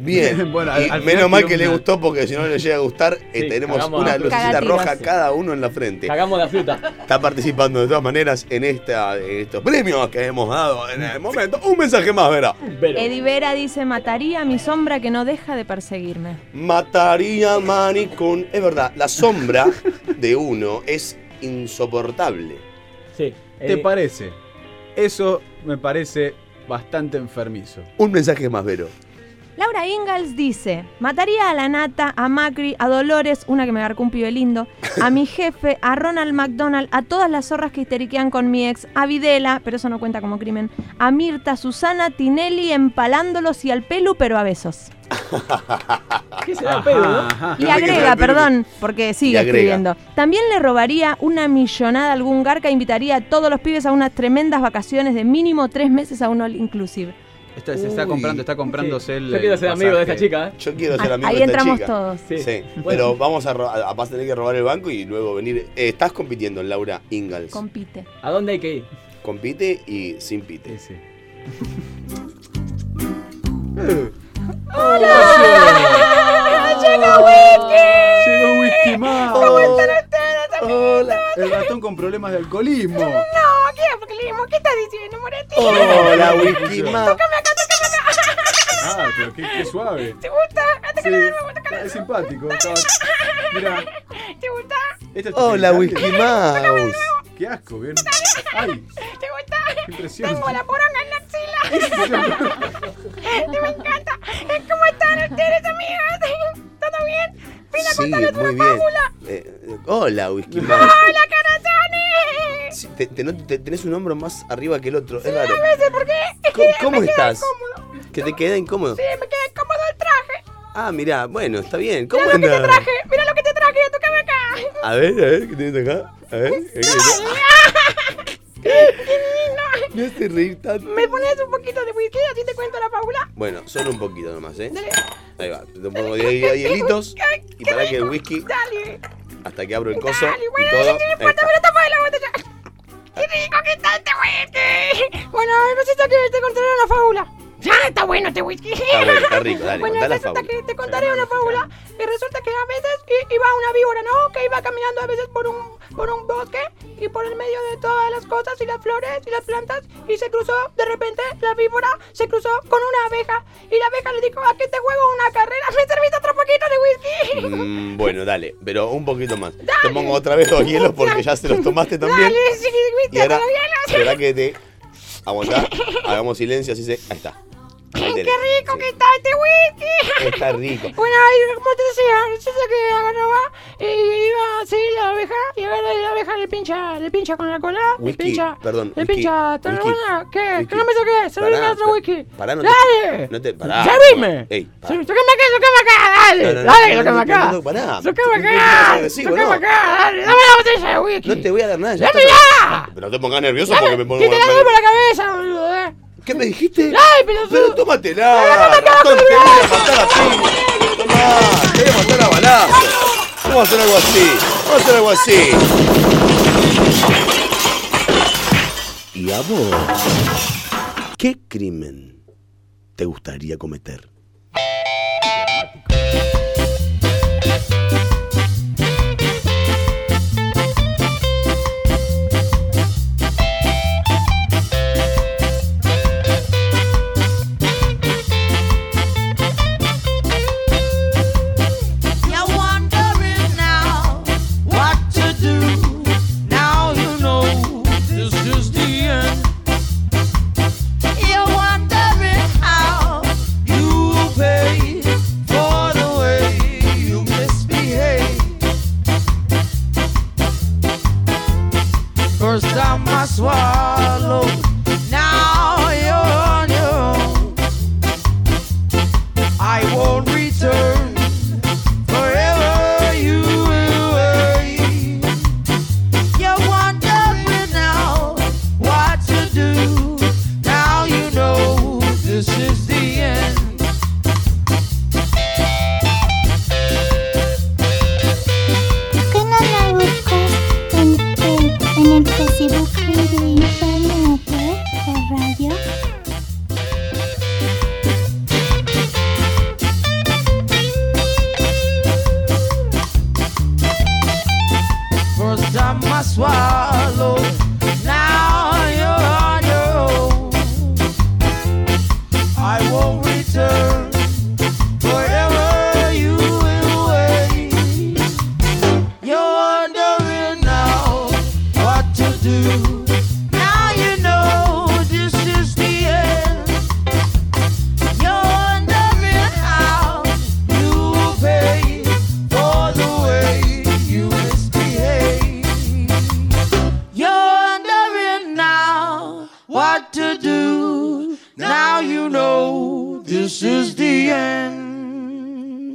Bien. *laughs* Bueno, al- Y al menos mal que le gustó porque si no le llega a gustar, eh, tenemos una a- lucecita Cagatiros. roja cada uno en la frente. Cagamos la fruta. Está participando de todas maneras en, esta, en estos premios que hemos dado en el momento. Un mensaje más, verá. Pero, Eddie Vera dice mataría a mi sombra que no deja de perseguirme. Mataría a Manicón. Es verdad, la sombra de uno es insoportable. sí. ¿Te eh, parece? Eso me parece bastante enfermizo. Un mensaje más, Vero. Laura Ingalls dice, mataría a la Nata, a Macri, a Dolores, una que me agarcó un pibe lindo, a mi *laughs* jefe, a Ronald McDonald, a todas las zorras que histeriquean con mi ex, a Videla, pero eso no cuenta como crimen, a Mirta, Susana, Tinelli, empalándolos y al pelu, pero a besos. *laughs* ¿Qué será el pedo, no? Y agrega, perdón, porque sigue escribiendo. También le robaría una millonada a algún garca e invitaría a todos los pibes a unas tremendas vacaciones de mínimo tres meses a un all inclusive. Está- se está Uy. comprando, está comprándose el. Yo quiero ser amigo de esta chica, ¿eh? Yo quiero ser Ah, amigo ahí de esta entramos chica. todos. Sí, Sí. pero vamos a, a, a tener que robar el banco y luego venir. eh, estás compitiendo, Laura Ingalls. Compite. ¿A dónde hay que ir? Compite y sin pite. Sí, sí. *laughs* Llegó Whisky más. Hola. El ratón con problemas de alcoholismo. No, ¿qué alcoholismo? ¿Qué estás diciendo, Moretti? Hola, *laughs* Whisky acá, tócame acá. Ah, pero qué, qué suave. ¿Te gusta? Sí, es simpático. estaba- Mira, ¿Te gusta? este es Hola. Whisky Mouse. Qué asco, bien. Ay, ¿Te gusta? qué impresión. Tengo la poronga en la axila. me encanta. ¿Cómo están ustedes, amigas? ¿Todo bien? Vine a Sí, muy una bien. fábula. Eh, hola, Whisky Mouse. ¡Hola, carazones! Sí, te- te- no- te- tenés un hombro más arriba que el otro. Es raro. A veces, ¿por qué? Es ¿Cómo, *laughs* estás? ¿Que te queda incómodo? Sí, me queda incómodo el traje. Ah, mirá, bueno, está bien. ¿Cómo Mira lo que te traje. Mira lo que te traje. Tócame acá. A ver, a ver, ¿qué tienes acá? A ver. ¿qué? *laughs* Me hace reír tanto. ¿Me pones un poquito de whisky? Así te cuento la fábula. Bueno, solo un poquito nomás, ¿eh? Dale. Ahí va. Te pongo 10 hielitos *laughs* y para que el whisky, Dale. hasta que abro el coso Dale, y bueno, todo. no importa, tapa de la botella. ¡Qué rico que está este whisky! Bueno, resulta que te contaré una fábula. ¡Ya, está bueno este whisky! Bueno, está rico, dale, *laughs* Bueno, resulta que te contaré una fábula. Y resulta que a veces iba una víbora, ¿no? Que iba caminando a veces por un, por un bosque y por el medio de todas las cosas y las flores y las plantas y se cruzó, de repente, la víbora se cruzó con una abeja y la abeja le dijo, ¿a qué te juego una carrera? ¿Me serviste otro poquito de whisky? Mm, bueno, dale, pero un poquito más. Te pongo otra vez los hielos porque ya se los tomaste también. Dale, sí, whisky, Y ahora, los hielos. ¿será que te aguantá? *laughs* Hagamos silencio, así se. Ahí está. ¡Qué tenés. rico que está este whisky! Está *laughs* rico. Bueno, como te decía, resulta que agarraba y iba así la abeja y agarra la abeja le pincha, le pincha con la cola, le Whisky, pincha, perdón, le whisky, pincha. ¿Qué? whisky. ¿Que no me toques? Servime otro whisky. pará, no te- ¡Dale! no te- pará. ¡Servime! Ey, pará. Sí, tócame acá, tócame acá, dale, No, dale, no, acá. no, pará. ¿Qué acá, no? acá, dale, dame la botella de whisky. No te voy a dar nada. ¡Dame ya! Pero no te pongas nervioso porque me pongo. ¡Que te la doy por la cabeza, boludo, eh! ¿Qué me dijiste? ¡Ay, pero Pero tómatela. Ratón, te voy a matar a ti. Tomá, te voy a matar a balazo. Vamos a hacer algo así. Vamos a hacer algo así. ¿Y a vos? ¿Qué crimen te gustaría cometer?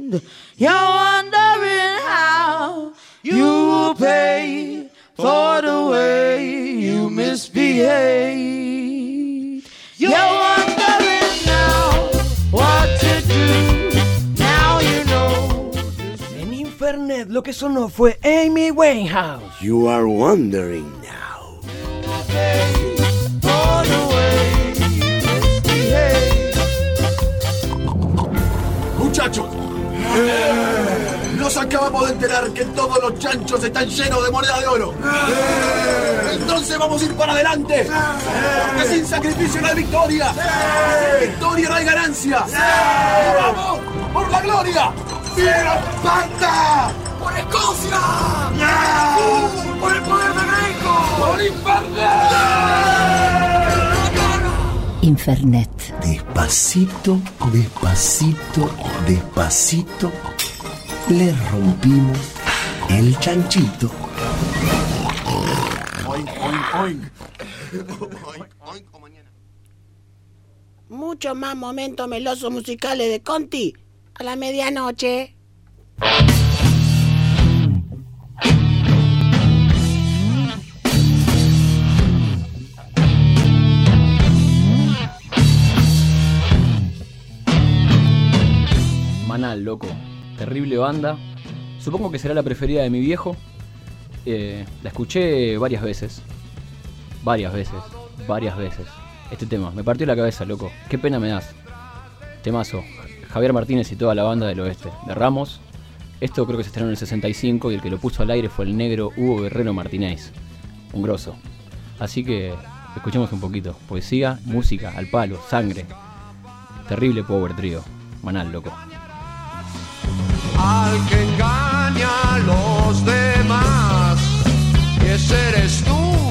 End. You're wondering how you will pay for the way you misbehaved. You're wondering now what to do. Now you know. En Infernet lo que sonó fue Amy Winehouse. You are wondering nos acabamos de enterar que todos los chanchos están llenos de moneda de oro. Eh, Entonces vamos a ir para adelante. Porque sin sacrificio no hay victoria. Sin victoria no hay ganancia. Y ¡Vamos! ¡Por la gloria! ¡Viva Esparta! ¡Por Escocia! ¡Por el poder de México! ¡Por Infernet. Despacito, despacito, despacito, le rompimos el chanchito. Oink, oink, oink. Mucho más momentos melosos musicales de Conti a la medianoche. Manal, loco. Terrible banda. Supongo que será la preferida de mi viejo. Eh, la escuché varias veces. Varias veces. Varias veces. Este tema. Me partió la cabeza, loco. Qué pena me das. Temazo. Javier Martínez y toda la banda del oeste. De Ramos. Esto creo que se estrenó en el 65 y el que lo puso al aire fue el negro Hugo Guerrero Martínez. Un grosso. Así que escuchemos un poquito. Poesía, música, al palo, sangre. Terrible power trío. Manal, loco. Al que engaña a los demás. Y ese eres tú,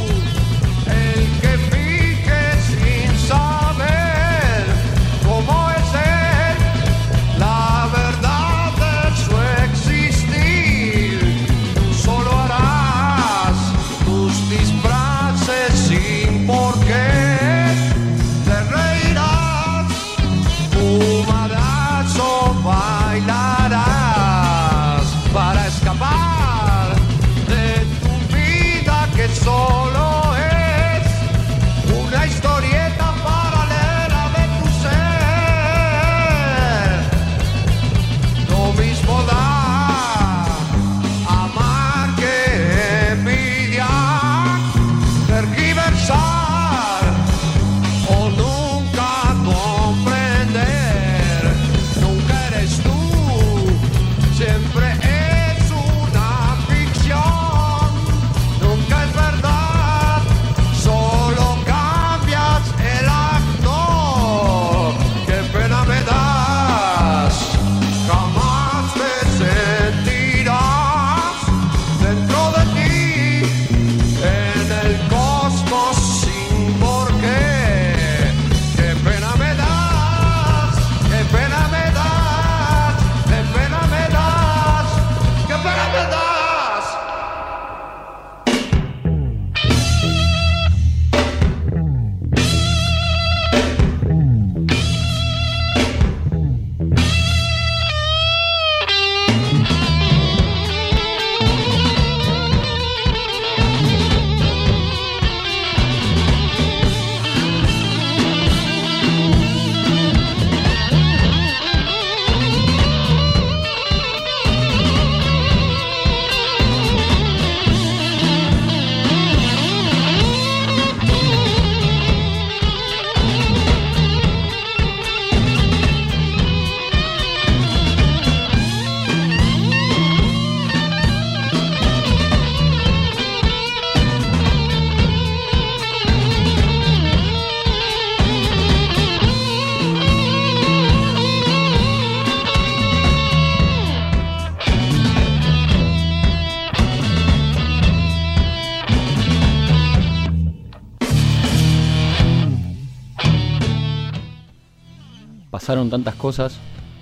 pasaron tantas cosas.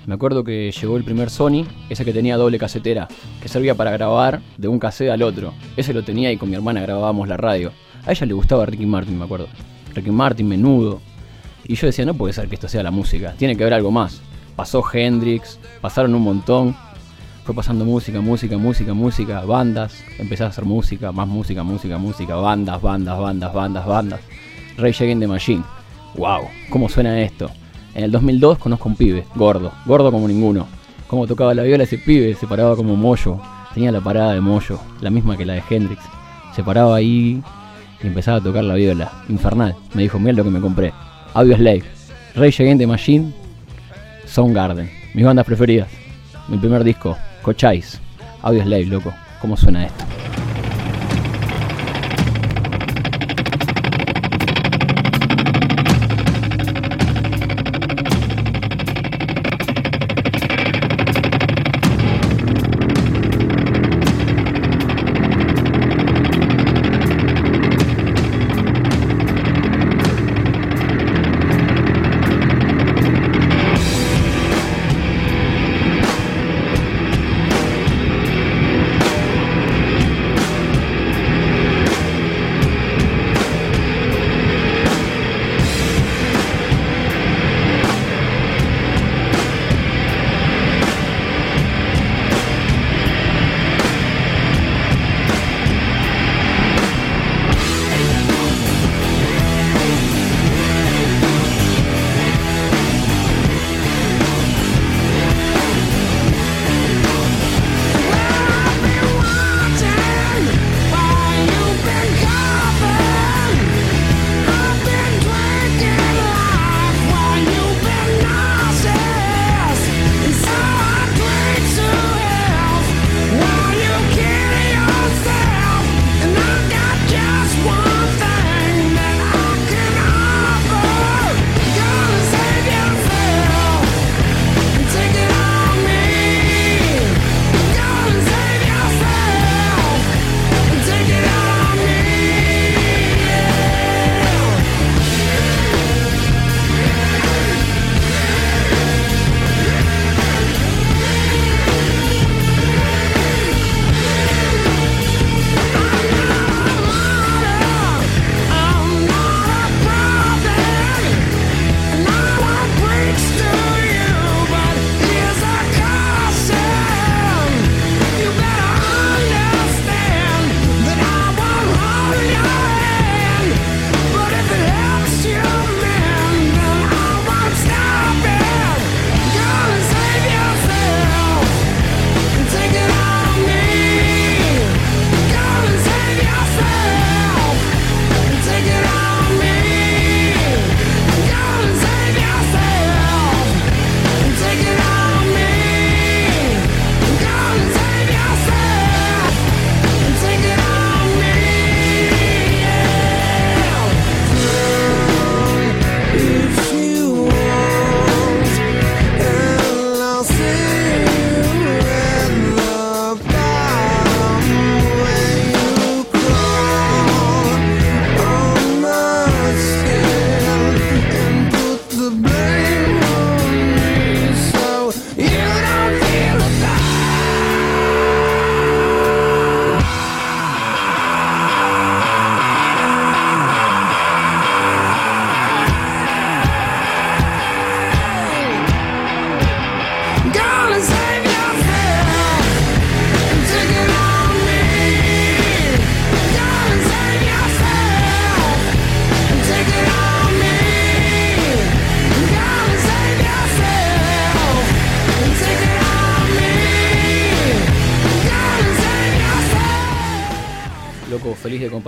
Me acuerdo que llegó el primer Sony, ese que tenía doble casetera, que servía para grabar de un cassette al otro. Ese lo tenía y con mi hermana grabábamos la radio. A ella le gustaba Ricky Martin, me acuerdo. Ricky Martin, Menudo. Y yo decía, no puede ser que esto sea la música, tiene que haber algo más. Pasó Hendrix, pasaron un montón. Fue pasando música, música, música, música, bandas. Empecé a hacer música, más música, música, música, bandas, bandas, bandas, bandas, bandas. Rage Against the Machine. ¡Wow! ¿Cómo suena esto? En el 2002 conozco un pibe, gordo, gordo como ninguno. Cómo tocaba la viola ese pibe, se paraba como mollo. Tenía la parada de mollo, la misma que la de Hendrix. Se paraba ahí y empezaba a tocar la viola. Infernal. Me dijo, mira lo que me compré. Audio Slave, Rage Against the Machine, Soundgarden. Mis bandas preferidas. Mi primer disco, Cochise. Audio Slave, loco. ¿Cómo suena esto?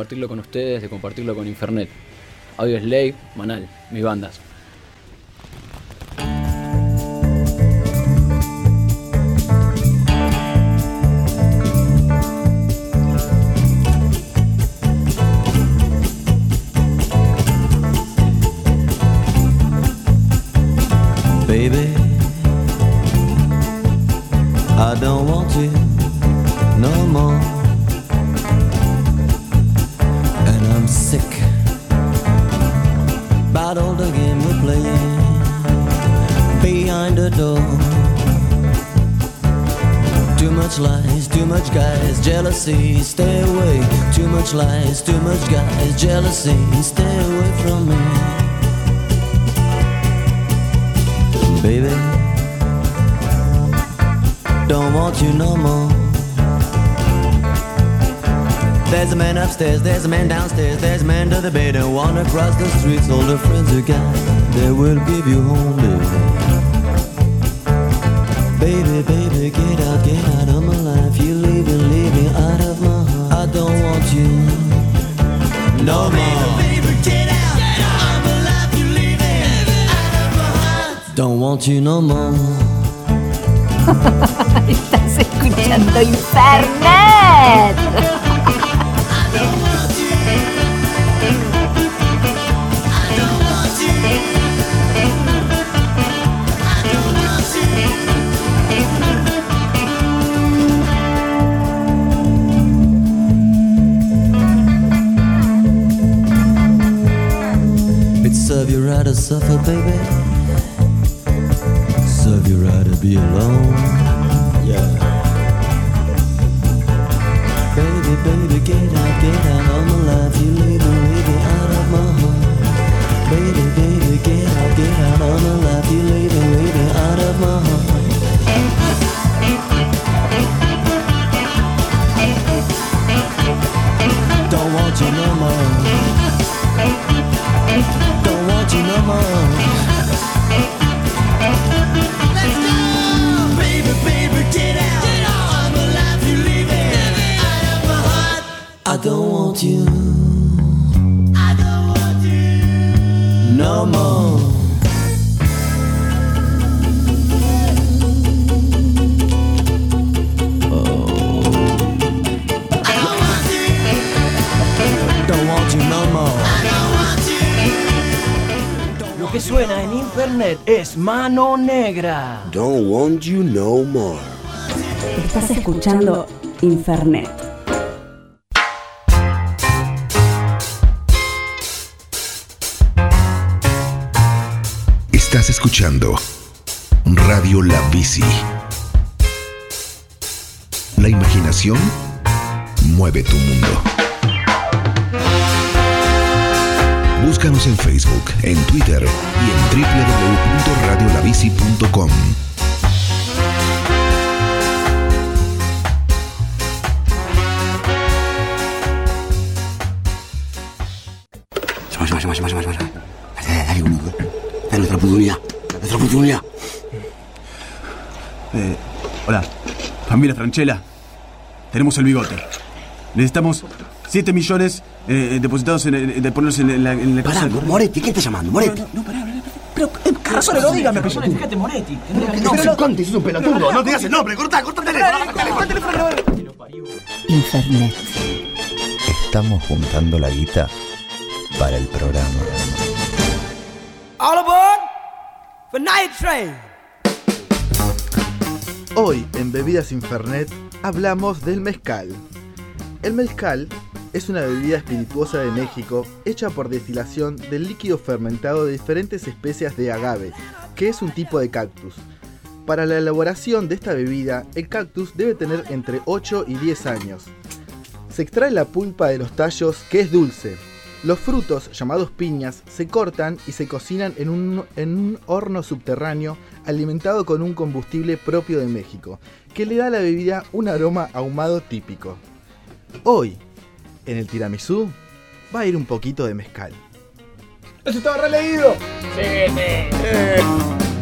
Compartirlo con ustedes, de compartirlo con Infernet. Audio Slave, Manal, mis bandas. Jealousy, stay away. Too much lies, too much guys, jealousy, stay away from me. Baby, don't want you no more. There's a man upstairs, there's a man downstairs, there's a man to the bed and one across the streets. All the friends you got, they will give you home, baby. Baby, baby, get out, get out of my life. You leaving, leaving out of my heart. I don't want you no more. Baby, get out, get out of my life. You leaving out of my heart. Don't want you no more. *laughs* Estás escuchando Infernet. Suffer, baby. Serve you right to be alone. Yeah. Baby, baby, get out, get out of my life. You leaving, leaving out of my heart. Baby, baby, get out, get out of my life. You leaving, leaving out of my heart. Suena en Internet es Mano Negra. Don't want you no more. Estás escuchando Infernet. Estás escuchando Radio La Bici. La imaginación mueve tu mundo. Búscanos en Facebook, en Twitter y en www.radiolabici.com. Llama, llama, llama, llama, llama. Dale, dale, boludo. Dale nuestra oportunidad. Nuestra oportunidad. Eh, hola, familia Franchella. Tenemos el bigote. Necesitamos 7 millones eh, depositados en, en- de ponerlos en, la- en la Pará, casa Moretti, ¿quién está llamando? Moretti. Pero, eh, Razón, dígame, pero Fíjate, Moretti. No, no, Conti, sos un pelotudo. No te digas el nombre. Cortá, cortá el teléfono. cortá el teléfono. Infernet. Estamos juntando la guita para el programa. All aboard for Night Train. Hoy en Bebidas Infernet hablamos del mezcal. El mezcal es una bebida espirituosa de México hecha por destilación del líquido fermentado de diferentes especies de agave, que es un tipo de cactus. Para la elaboración de esta bebida, el cactus debe tener entre 8 y 10 años. Se extrae la pulpa de los tallos, que es dulce. Los frutos, llamados piñas, se cortan y se cocinan en un, en un horno subterráneo alimentado con un combustible propio de México, que le da a la bebida un aroma ahumado típico. Hoy, en el tiramisú, va a ir un poquito de mezcal. Eso estaba releído. Sí, see.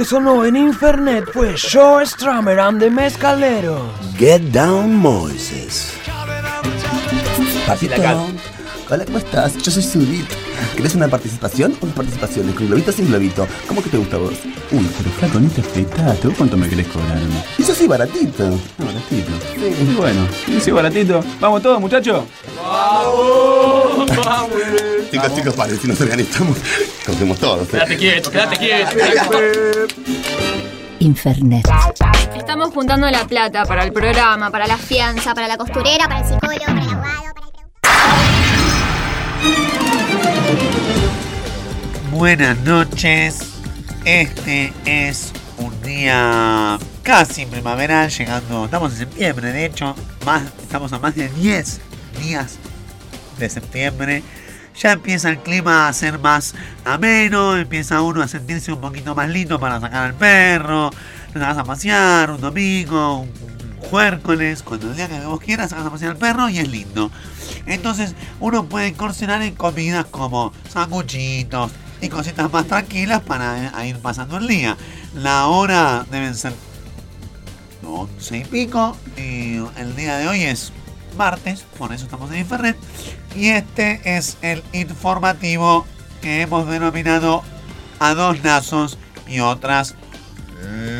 Que sonó en Infernet fue Joe Strummer and the Mezcaleros. Get Down Moises. Papito, hola, ¿cómo estás? Yo soy Sudit. ¿Querés una participación o una participación? ¿Con globito o sin globito? ¿Cómo que te gusta a vos? Uy, pero flaco, no interpretate. ¿Vos cuánto me querés cobrar? Y yo soy baratito. Ah, baratito. Sí. Bueno, si baratito. ¿Vamos todos, muchachos? Chicos, chicos, paren, si nos organizamos, cogemos todos. Quédate quieto, quédate quieto. Infernet. Estamos juntando la plata para el programa, para la fianza, para la costurera, para el psicólogo, para el abogado. Buenas noches. Este es un día casi primaveral, llegando, estamos en septiembre, de hecho, más, estamos a más de 10 días de septiembre. Ya empieza el clima a ser más ameno, empieza uno a sentirse un poquito más lindo para sacar al perro, te vas a pasear un domingo, un juércoles, cuando el día que vos quieras, sacas a pasear al perro y es lindo. Entonces uno puede incursionar en comidas como sanguchitos y cositas más tranquilas para eh, ir pasando el día. La hora deben ser 11 y pico y el día de hoy es martes, por eso estamos en Infernet. Y este es el informativo que hemos denominado a dos nazos y otras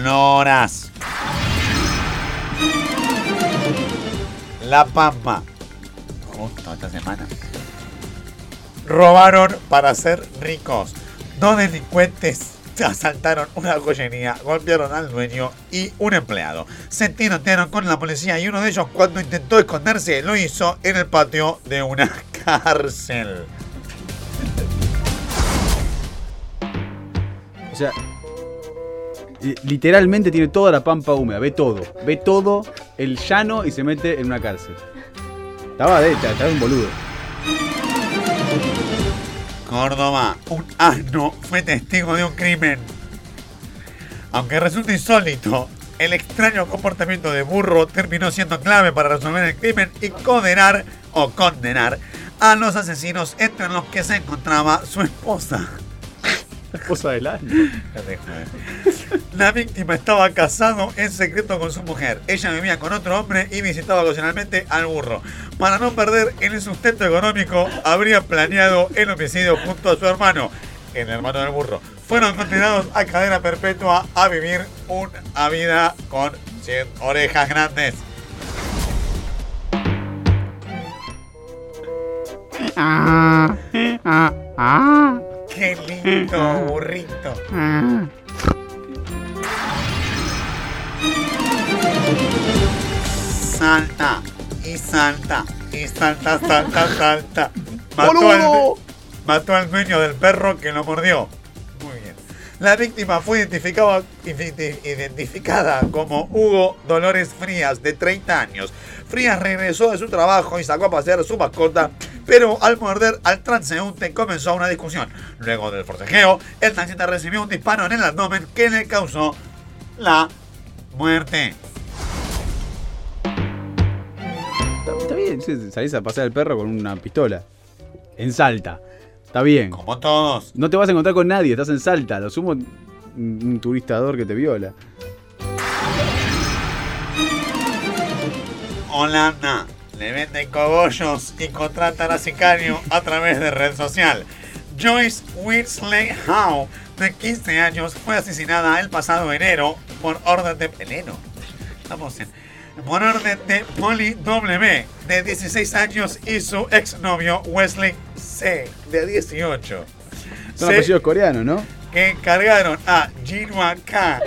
loras. La Pampa. Justo esta semana. Robaron para ser ricos. Dos delincuentes asaltaron una joyería, golpearon al dueño y un empleado. Se tirotearon con la policía y uno de ellos cuando intentó esconderse lo hizo en el patio de una *laughs* cárcel. O sea, literalmente tiene toda la pampa húmeda, ve todo. Ve todo el llano y se mete en una cárcel. Estaba de estaba un boludo. Córdoba, un asno fue testigo de un crimen. Aunque resulta insólito, el extraño comportamiento de Burro terminó siendo clave para resolver el crimen y condenar o condenar a los asesinos entre los que se encontraba su esposa. Esposa del año. La víctima estaba casado en secreto con su mujer. Ella vivía con otro hombre y visitaba ocasionalmente al burro. Para no perder el sustento económico, habría planeado el homicidio junto a su hermano, el hermano del burro. Fueron condenados a cadena perpetua a vivir una vida con 100 orejas grandes. Ah, ah, ah. ¡Qué lindo burrito! Ah. Salta y salta y salta, salta, salta. Mató al, mató al dueño del perro que lo mordió. La víctima fue identificada, como Hugo Dolores Frías, de 30 años. Frías regresó de su trabajo y sacó a pasear su mascota, pero al morder al transeúnte comenzó una discusión. Luego del forcejeo, el taxista recibió un disparo en el abdomen que le causó la muerte. Está, bien, salís a pasear al perro con una pistola. En Salta. Está bien. Como todos. No te vas a encontrar con nadie, estás en Salta. Lo sumo un, un turistador que te viola. Holanda le venden cogollos y contratan a sicario a través de red social. Joyce Winsley Howe, de 15 años, fue asesinada el pasado enero por orden de enero. Estamos en por orden de Polly W, de 16 años, y su exnovio Wesley C, de 18. Son apellidos coreanos, ¿no? que encargaron a Jinwa K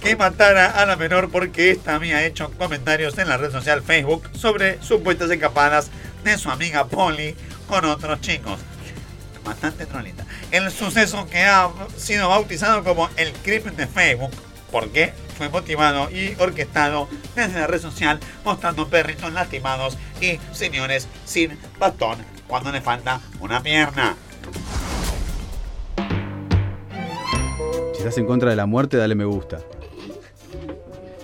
que matara a la menor porque esta había hecho comentarios en la red social Facebook sobre supuestas escapadas de su amiga Polly con otros chicos. Bastante trolita. El suceso que ha sido bautizado como el crimen de Facebook. ¿Por qué? Fue motivado y orquestado desde la red social mostrando perritos lastimados y señores sin bastón cuando le falta una pierna. Si estás en contra de la muerte, dale me gusta.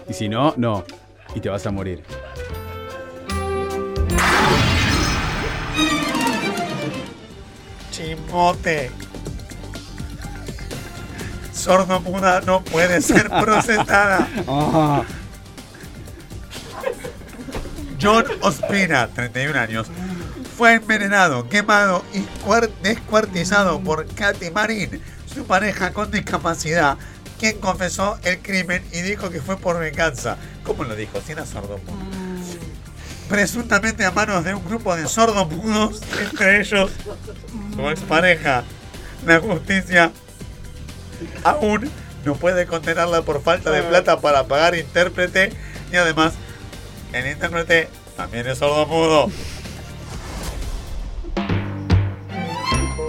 Y si no, no. Y te vas a morir. Chimote. Sordomuda no puede ser *laughs* procesada. Ah. John Ospina, 31 años, fue envenenado, quemado y cuar- descuartizado por Katy Marín, su pareja con discapacidad, quien confesó el crimen y dijo que fue por venganza. ¿Cómo lo dijo? Si era sordomudo. Presuntamente a manos de un grupo de sordomudos, entre ellos su expareja. La justicia aún no puede condenarla por falta de plata para pagar intérprete y además el intérprete también es sordomudo.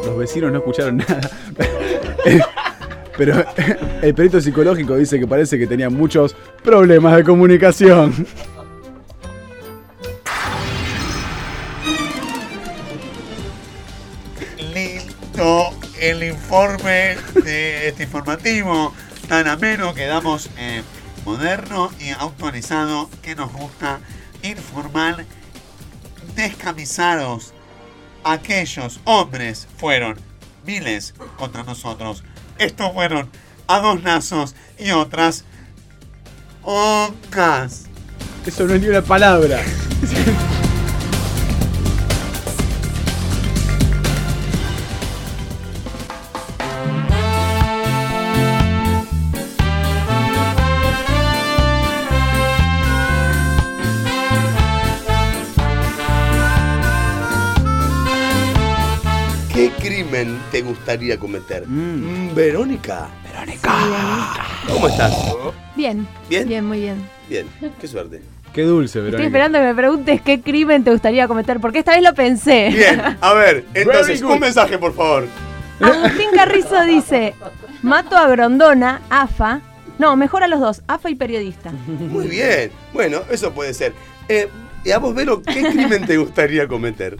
Los vecinos no escucharon nada. *laughs* Pero el perito psicológico dice que parece que tenía muchos problemas de comunicación. Listo el informe de este informativo tan ameno que damos eh, moderno y actualizado que nos gusta informar descamisados. Aquellos hombres fueron miles contra nosotros. Estos fueron a dos nazos y otras ocas. Eso no es ni una palabra. *laughs* crimen te gustaría cometer? Mm, Verónica. Verónica. ¿Cómo estás? Bien. ¿Bien? Bien, muy bien. Bien, qué suerte. Qué dulce, Estoy Verónica. esperando que me preguntes qué crimen te gustaría cometer, porque esta vez lo pensé. Bien, *laughs* a ver, entonces, un mensaje, por favor. Agustín Carrizo dice, mato a Grondona, AFA. No, mejor a los dos, AFA y periodista. Muy bien. Bueno, eso puede ser. Eh, y a vos, Vero, ¿qué crimen te gustaría cometer?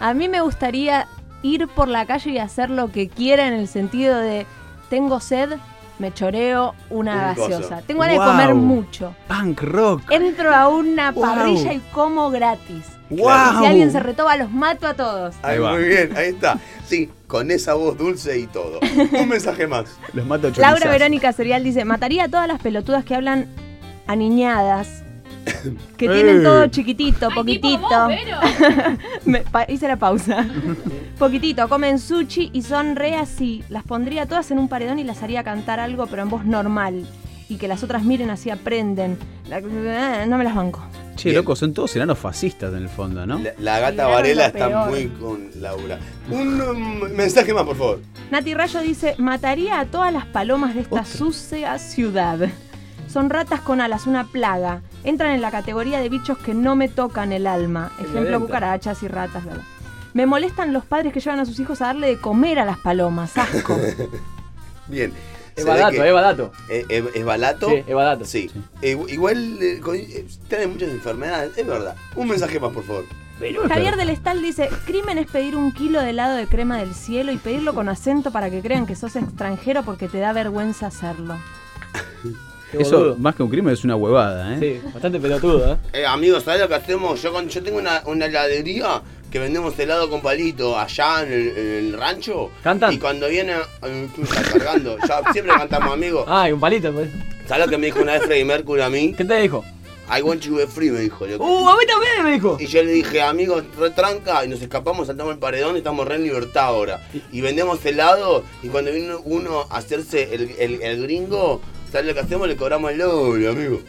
A mí me gustaría ir por la calle y hacer lo que quiera en el sentido de, tengo sed, me choreo una Un coso. gaseosa. Tengo ganas de comer mucho. Punk rock. Entro a una Wow. parrilla y como gratis. Wow. Si alguien se retoba, los mato a todos. Ahí va. muy bien, ahí está. Sí, con esa voz dulce y todo. *laughs* Un mensaje más. Los mato Laura Verónica Serial dice, mataría a todas las pelotudas que hablan aniñadas. *coughs* Que tienen todo chiquitito, poquitito. vos. *laughs* Me pa- hice la pausa. *laughs* poquitito, comen sushi y son re así. Las pondría todas en un paredón y las haría cantar algo, pero en voz normal. Y que las otras miren así, aprenden. La- eh, no me las banco. Che, loco, son todos enanos fascistas en el fondo, ¿no? La, la gata Varela está peor. muy con Laura. Un um, mensaje más, por favor. Nati Rayo dice, mataría a todas las palomas de esta sucia ciudad. Son ratas con alas, una plaga. Entran en la categoría de bichos que no me tocan el alma. Ejemplo, cucarachas y ratas, bla, bla. Me molestan los padres que llevan a sus hijos a darle de comer a las palomas. Asco. *laughs* Bien. Es barato, es barato. ¿Es, es- es barato? Sí, es barato. Sí. Eh, igual eh, con- eh, muchas enfermedades, es verdad. Un mensaje más, por favor. Javier del Estal dice, crimen es pedir un kilo de helado de crema del cielo y pedirlo con acento para que crean que sos extranjero porque te da vergüenza hacerlo. *laughs* Eso, más que un crimen, es una huevada, ¿eh? Sí, bastante pelotudo, ¿eh? Eh, amigos, ¿sabes lo que hacemos? Yo, yo tengo una, una heladería que vendemos helado con palito allá en el, en el rancho. ¿Cantan? Y cuando viene. eh, cargando. Ya siempre cantamos, amigos. Ah, y un palito, pues. ¿Sabes lo que me dijo una vez Freddie Mercury a mí? ¿Qué te dijo? I want you to be free, me dijo. loco. Uh, a mí también me dijo. Y yo le dije, amigos, retranca, y nos escapamos, saltamos el paredón y estamos re en libertad ahora. Y vendemos helado, y cuando viene uno a hacerse el, el- el gringo, ¿sabes lo que hacemos? Le cobramos el doble, amigo.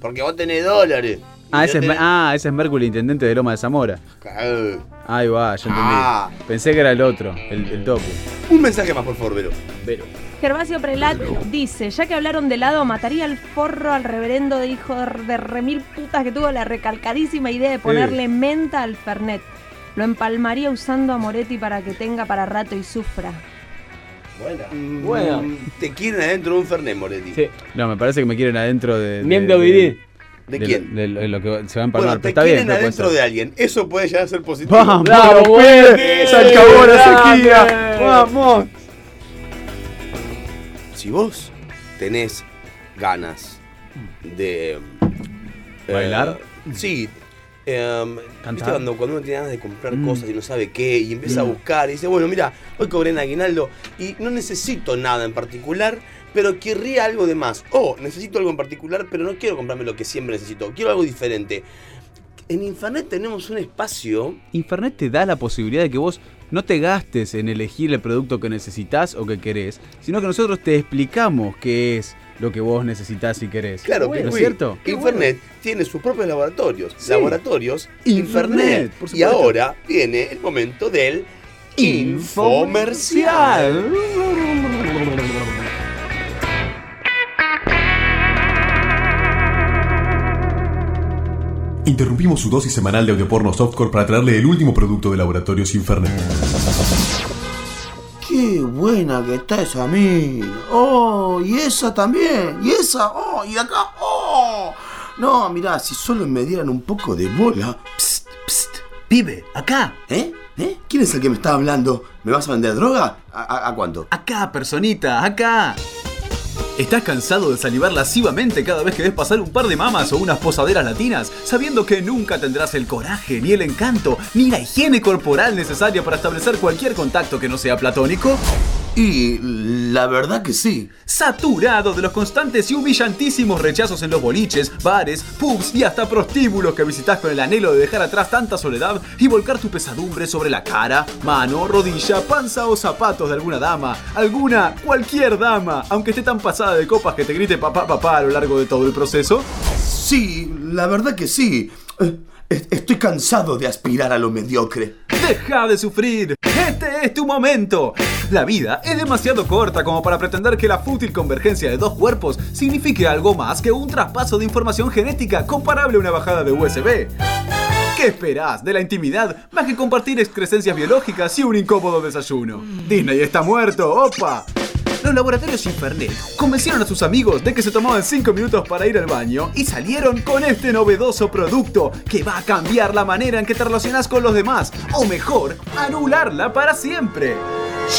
Porque vos tenés dólares. Ah ese, yo es, tenés- ah, ese es Mercury, intendente de Loma de Zamora. Claro. Ahí va, ya entendí. Ah. Pensé que era el otro, el, el topo. Un mensaje más, por favor, Vero. Vero. Gervasio Prelat dice, ya que hablaron de helado, mataría al forro al reverendo de hijo de, de remil putas que tuvo la recalcadísima idea de ponerle menta al Fernet. Lo empalmaría usando a Moretti para que tenga para rato y sufra. Buena. Mm, Te quieren adentro de un Fernet, Moretti. Sí. No, me parece que me quieren adentro de. de- Miembro de- viril. ¿De de- quién? De, lo- de lo que se va a empalmar. Bueno, te está bien. quieren puede adentro de alguien. Eso puede llegar a ser positivo. ¡Vamos, ¡Bravo, Moretti! ¡Se acabó la sequía! ¡Vamos! Si vos tenés ganas de. eh, ¿Bailar? sí. Em, Cantar. ¿Viste cuando, cuando uno tiene ganas de comprar Mm. cosas y no sabe qué? Y empieza a Mm. buscar y dice, bueno, mira, hoy cobré en aguinaldo y no necesito nada en particular, pero querría algo de más. O necesito algo en particular, pero no quiero comprarme lo que siempre necesito. Quiero algo diferente. En Infernet tenemos un espacio Infernet te da la posibilidad de que vos no te gastes en elegir el producto que necesitas o que querés, sino que nosotros te explicamos qué es lo que vos necesitas y querés. Claro, ¿no es cierto? Infernet tiene sus propios laboratorios. Sí. Laboratorios Infernet, Infernet. por Y ahora viene el momento del infomercial. Interrumpimos su dosis semanal de audioporno softcore para traerle el último producto de Laboratorios Infernet. Qué buena que está esa mina. Oh, y esa también. Y esa, oh, y acá, oh. No, mirá, si solo me dieran un poco de bola. Psst, psst. Pibe, acá. ¿Eh? ¿Eh? ¿Quién es el que me está hablando? ¿Me vas a vender droga? ¿A, a- a cuánto? Acá, personita, acá. ¿Estás cansado de salivar lascivamente cada vez que ves pasar un par de mamas o unas posaderas latinas, sabiendo que nunca tendrás el coraje, ni el encanto, ni la higiene corporal necesaria para establecer cualquier contacto que no sea platónico? Y la verdad que sí. Saturado de los constantes y humillantísimos rechazos en los boliches, bares, pubs y hasta prostíbulos que visitas con el anhelo de dejar atrás tanta soledad y volcar tu pesadumbre sobre la cara, mano, rodilla, panza o zapatos de alguna dama, alguna, cualquier dama, aunque esté tan pasada de copas que te grite papá papá a lo largo de todo el proceso. Sí, la verdad que sí. Eh, est- Estoy cansado de aspirar a lo mediocre. Deja de sufrir. Este es tu momento. La vida es demasiado corta como para pretender que la fútil convergencia de dos cuerpos signifique algo más que un traspaso de información genética comparable a una bajada de USB. ¿Qué esperás de la intimidad más que compartir excrescencias biológicas y un incómodo desayuno? Disney está muerto, opa. Los laboratorios Infernet convencieron a sus amigos de que se tomaban 5 minutos para ir al baño y salieron con este novedoso producto que va a cambiar la manera en que te relacionas con los demás, o mejor, anularla para siempre.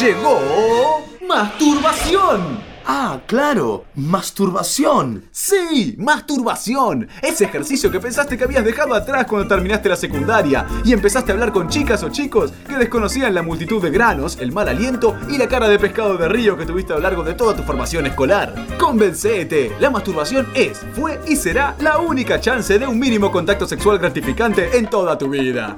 Llegó masturbación. Ah, claro, masturbación. Sí, masturbación. Ese ejercicio que pensaste que habías dejado atrás cuando terminaste la secundaria y empezaste a hablar con chicas o chicos que desconocían la multitud de granos, el mal aliento y la cara de pescado de río que tuviste a lo largo de toda tu formación escolar. Convencete, la masturbación es, fue y será la única chance de un mínimo contacto sexual gratificante en toda tu vida.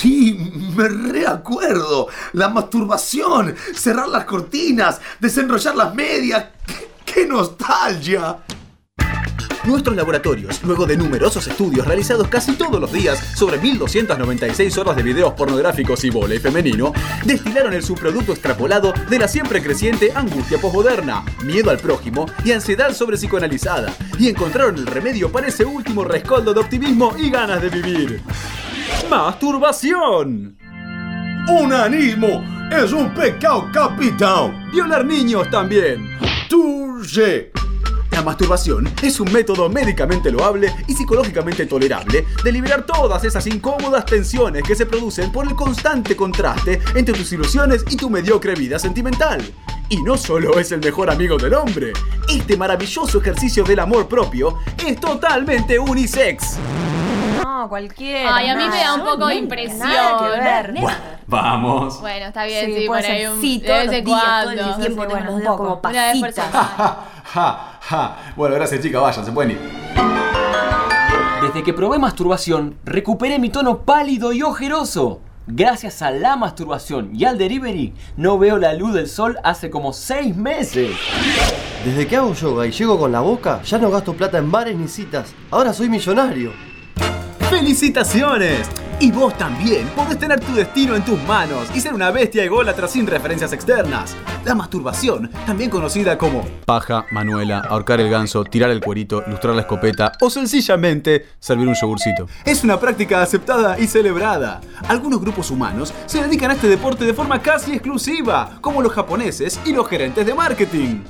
Sí, me reacuerdo. La masturbación, cerrar las cortinas, desenrollar las medias. ¡Qué, qué nostalgia! Nuestros laboratorios, luego de numerosos estudios realizados casi todos los días sobre 1296 horas de videos pornográficos y vole femenino, destilaron el subproducto extrapolado de la siempre creciente angustia posmoderna, miedo al prójimo y ansiedad sobre psicoanalizada, y encontraron el remedio para ese último rescoldo de optimismo y ganas de vivir. ¡Masturbación! Unanismo es un pecado capital. Violar niños también. Touché. La masturbación es un método médicamente loable y psicológicamente tolerable de liberar todas esas incómodas tensiones que se producen por el constante contraste entre tus ilusiones y tu mediocre vida sentimental. Y no solo es el mejor amigo del hombre, este maravilloso ejercicio del amor propio es totalmente unisex. No, cualquiera. Ay, a mí me da un Nada, poco de impresión. nada que ver. Vamos. Bueno, está bien, Sí, sí, por ahí un Sí, de todos los en días, todo cuando. el tiempo, Sí, bueno, los un dedos poco. como Una vez por pasita. semana. *laughs* Ja, ja. Bueno, gracias chicas, vayan, se pueden ir. Desde que probé masturbación, recuperé mi tono pálido y ojeroso. Gracias a la masturbación y al delivery, no veo la luz del sol hace como 6 meses. Desde que hago yoga y llego con la boca, ya no gasto plata en bares ni citas. Ahora soy millonario. ¡Felicitaciones! Y vos también podés tener tu destino en tus manos y ser una bestia ególatra sin referencias externas. La masturbación, también conocida como Paja, Manuela, ahorcar el ganso, tirar el cuerito, lustrar la escopeta o sencillamente servir un yogurcito. es una práctica aceptada y celebrada. Algunos grupos humanos se dedican a este deporte de forma casi exclusiva, como los japoneses y los gerentes de marketing.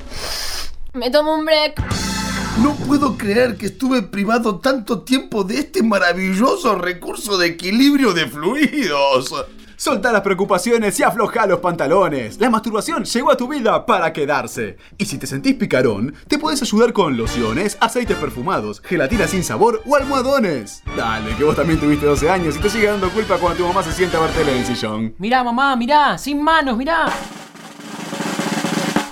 Me tomo un break. No puedo creer que estuve privado tanto tiempo de este maravilloso recurso de equilibrio de fluidos. Solta las preocupaciones y afloja los pantalones. La masturbación llegó a tu vida para quedarse. Y si te sentís picarón, te puedes ayudar con lociones, aceites perfumados, gelatina sin sabor o almohadones. Dale, que vos también tuviste 12 años y te sigue dando culpa cuando tu mamá se sienta a ver tele en el sillón. Mirá, mamá, mirá, sin manos, mirá.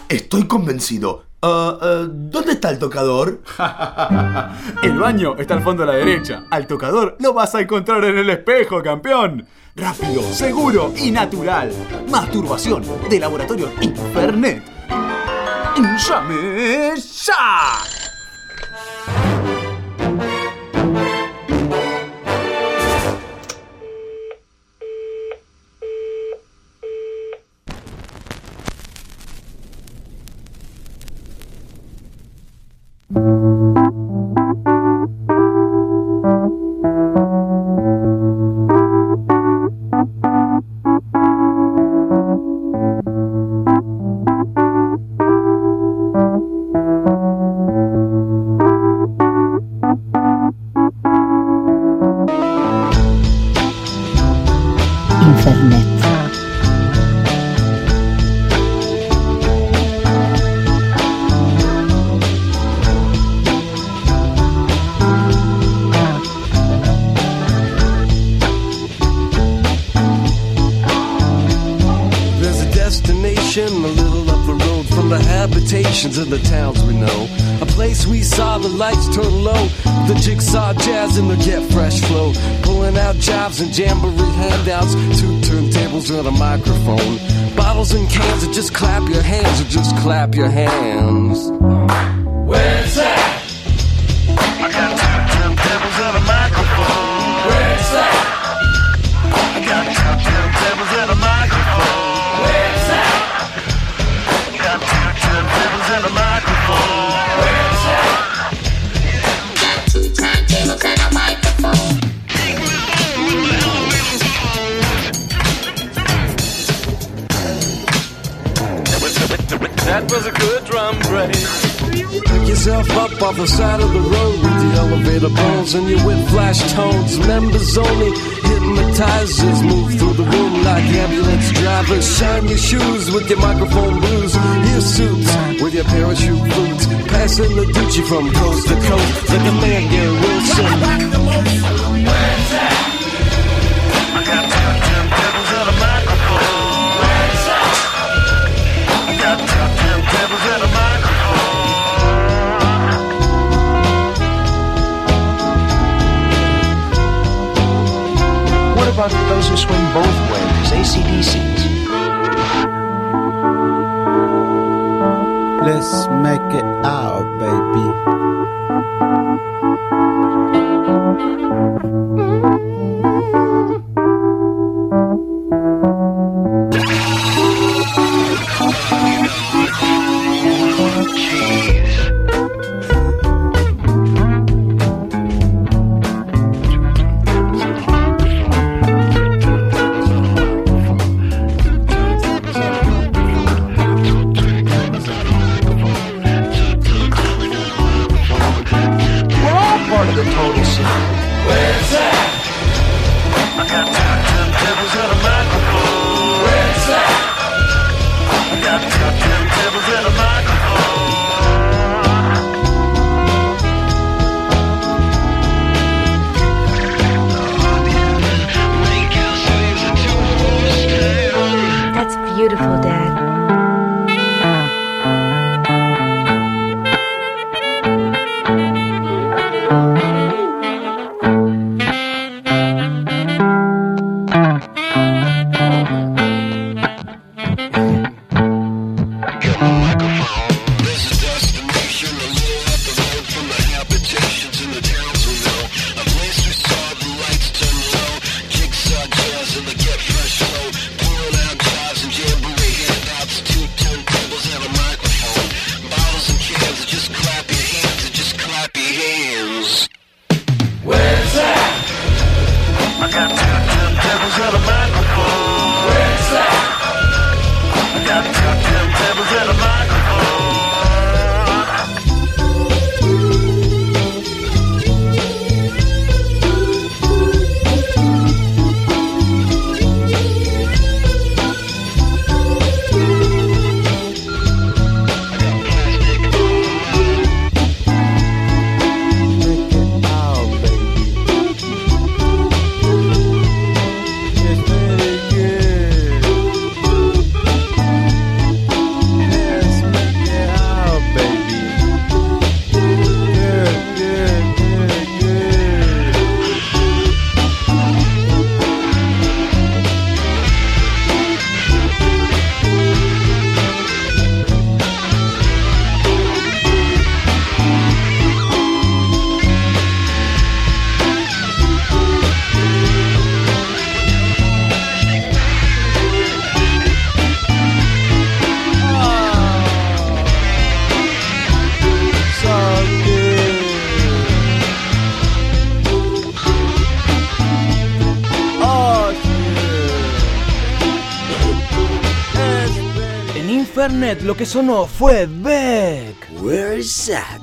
Estoy convencido. Ah, ¿Dónde está el tocador? *laughs* el baño está al fondo a la derecha. Al tocador lo vas a encontrar en el espejo, campeón. Rápido, seguro y natural. Masturbación de laboratorio Infernet. ¡Llame ya! Infernet. From lo que sonó fue Beck. Where's that?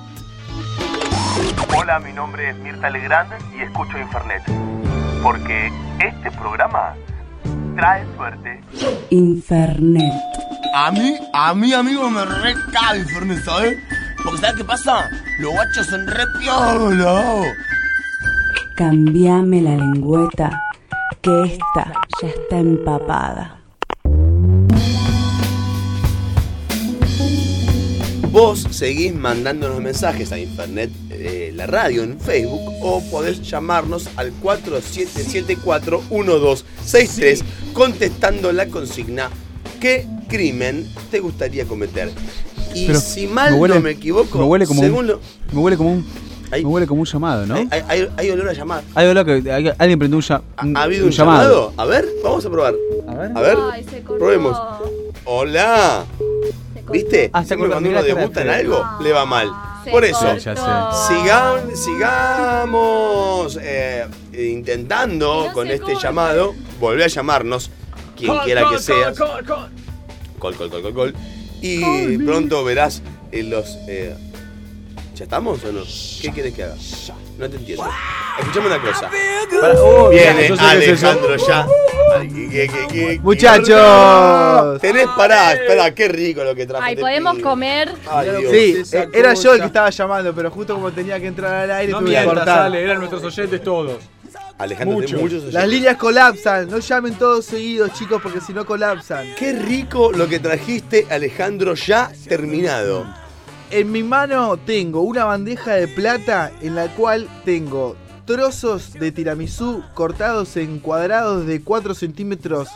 Hola, mi nombre es Mirta Legrand y escucho Infernet. Porque este programa trae suerte. Infernet. A mí, a mí, amigo, me recae Infernet, ¿sabes? Porque ¿sabes qué pasa? Los guachos son re piola. Cambiame la lengüeta, que esta ya está empapada. Vos seguís mandándonos mensajes a Infernet, eh, la radio en Facebook, o podés llamarnos al 4774-1263 contestando la consigna ¿Qué crimen te gustaría cometer? Y Pero si mal me huele- no me equivoco, me huele como un- según lo- Me huele como un, me huele como un llamado, ¿no? hay, hay- hay olor a llamar. Hay olor que hay- alguien prendió un, un- ¿Ha habido un un llamado? A ver, vamos a probar. A ver, Ay, se probemos. Hola. ¿Viste? Ah, Siempre cortó, cuando uno debuta en algo, le va mal. Se Por eso, cortó. Ya sé. siga- sigamos eh, intentando con este llamado. Volvé a llamarnos, quien quiera que seas. Col, col, col, col, col. Y pronto verás en los. eh, ¿Ya estamos o no? ¿Qué quieres que haga? No te entiendo. Escuchame una cosa. Para- oh, Viene eso. Alejandro ya. Muchachos. Tenés pará, espera, qué rico lo que trajo. Ay, podemos comer. Ay, Dios. Sí, eh, era yo el que estaba llamando, pero justo como tenía que entrar al aire No tuve que cortar. Eran nuestros oyentes todos. Alejandro, Mucho. muchos oyentes. Las líneas colapsan, no llamen todos seguidos, chicos, porque si no colapsan. Qué rico lo que trajiste, Alejandro, ya terminado. En mi mano tengo una bandeja de plata en la cual tengo trozos de tiramisú cortados en cuadrados de 4 centímetros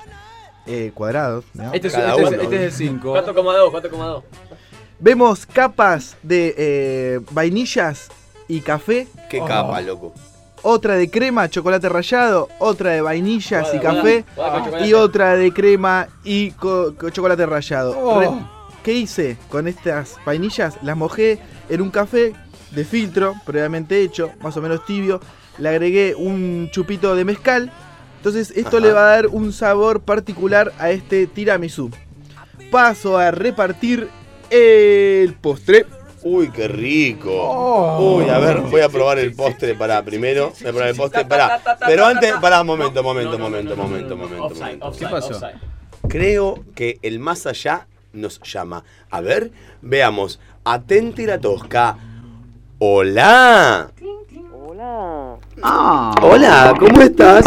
eh, cuadrados. ¿no? Este es, este es- este es el 5. 4,2, 4,2. Vemos capas de eh, vainillas y café. Qué Oh. capa, loco. Otra de crema, chocolate rallado, otra de vainillas y café, y otra de crema y co- co- chocolate rallado. Oh. ¿Qué hice con estas vainillas? Las mojé en un café de filtro, previamente hecho, más o menos tibio. Le agregué un chupito de mezcal. Entonces esto Ajá. le va a dar un sabor particular a este tiramisú. Paso a repartir el postre. Uy, qué rico. Uy, a ver, voy a probar el postre para primero. Voy a probar el postre para. Pero antes, para un momento, momento, momento, momento, momento, momento. ¿Qué pasó? Creo que el más allá nos llama. A ver, veamos. Atente la tosca. Hola. Hola. Ah. Hola, ¿cómo estás?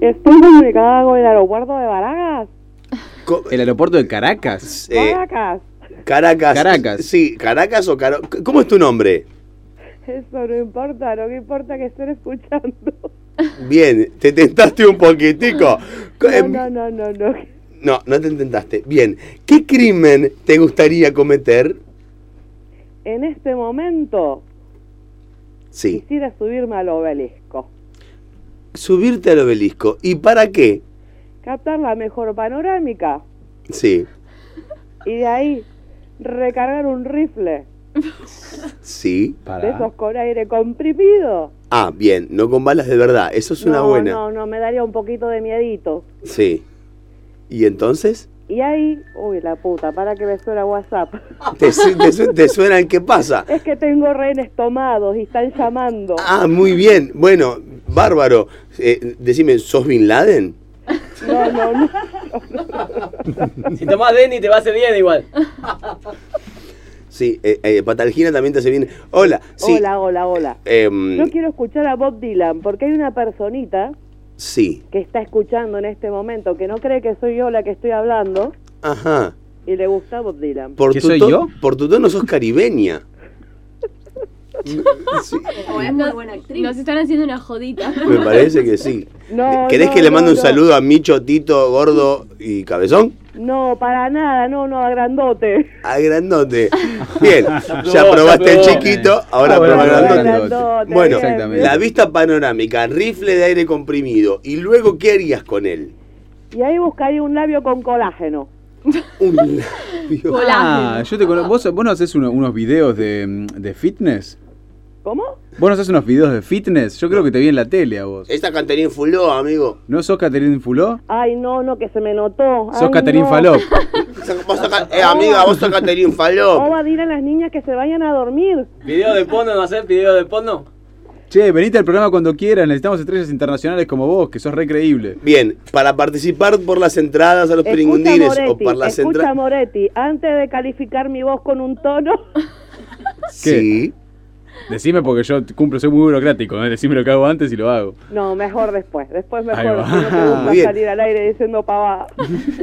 Estoy comunicada con el aeropuerto de Barajas. Co- El aeropuerto de Caracas. eh, Caracas. Caracas. Caracas. Sí, Caracas o Caro. ¿Cómo es tu nombre? Eso no importa, no me importa que estén escuchando. Bien, te tentaste un poquitico. Eh, No, no, no, no, no. No, no te intentaste. Bien, ¿qué crimen te gustaría cometer? En este momento Sí, quisiera subirme al obelisco. subirte al obelisco. ¿Y para qué? Captar la mejor panorámica. Sí, Y de ahí recargar un rifle. sí. De esos con aire comprimido. Ah, bien, no con balas de verdad. Eso es una buena. no, no, me daría un poquito de miedito. Sí. ¿Y entonces? Y ahí, uy, la puta, para que me suena WhatsApp. *laughs* ¿Te, su- te su- te suena el qué pasa? *laughs* Es que tengo rehenes tomados y están llamando. Ah, muy bien. Bueno, bárbaro. Eh, decime, ¿sos Bin Laden? No, no, no. *laughs* Si tomás Denny te va a hacer bien igual. Sí, eh, eh, Patalgina también te hace bien. Hola, sí. Hola, hola, hola. em, Yo quiero escuchar a Bob Dylan porque hay una personita sí. que está escuchando en este momento que no cree que soy yo la que estoy hablando Ajá. y le gusta Bob Dylan. Por ¿Qué tu soy yo? Por tu tono sos caribeña. *laughs* Sí, es muy buena actriz. Nos están haciendo una jodita. *laughs* me parece que sí. No, ¿Querés no, que le no, mande un no. saludo a Micho, Tito, Gordo y Cabezón? No, para nada, no, no, a grandote. A grandote. *laughs* Bien, ya probaste el chiquito, ahora Ah, bueno, grandote. Grandote, Bueno, la vista panorámica, rifle de aire comprimido. ¿Y luego qué harías con él? Y ahí buscaría un labio con colágeno. Un *laughs* labio. Ah, yo te conozco. ¿Vos, vos no haces uno- unos videos de, de fitness? ¿Cómo? ¿Vos no haces unos videos de fitness? Yo creo que te vi en la tele a vos. Esta Caterín Fuló, amigo. ¿No sos Caterín Fuló? Ay, no, no, que se me notó. Sos Ay, Caterín no. Falop. *laughs* Vos sos Ca- eh, amiga, vos sos Caterín Faló. Oh, va a decir a las niñas que se vayan a dormir. ¿Video de porno no hacer? ¿Video de porno? Che, venite al programa cuando quieras. Necesitamos estrellas internacionales como vos, que sos re creíble. Bien, para participar por las entradas a los Escucha, Pringundines o Moretti, por las escucha, entradas. Moretti, antes de calificar mi voz con un tono, Sí. Decime porque yo cumplo, soy muy burocrático. ¿eh? Decime lo que hago antes y lo hago. no, mejor después. Después mejor. no te gusta salir al aire diciendo pavada.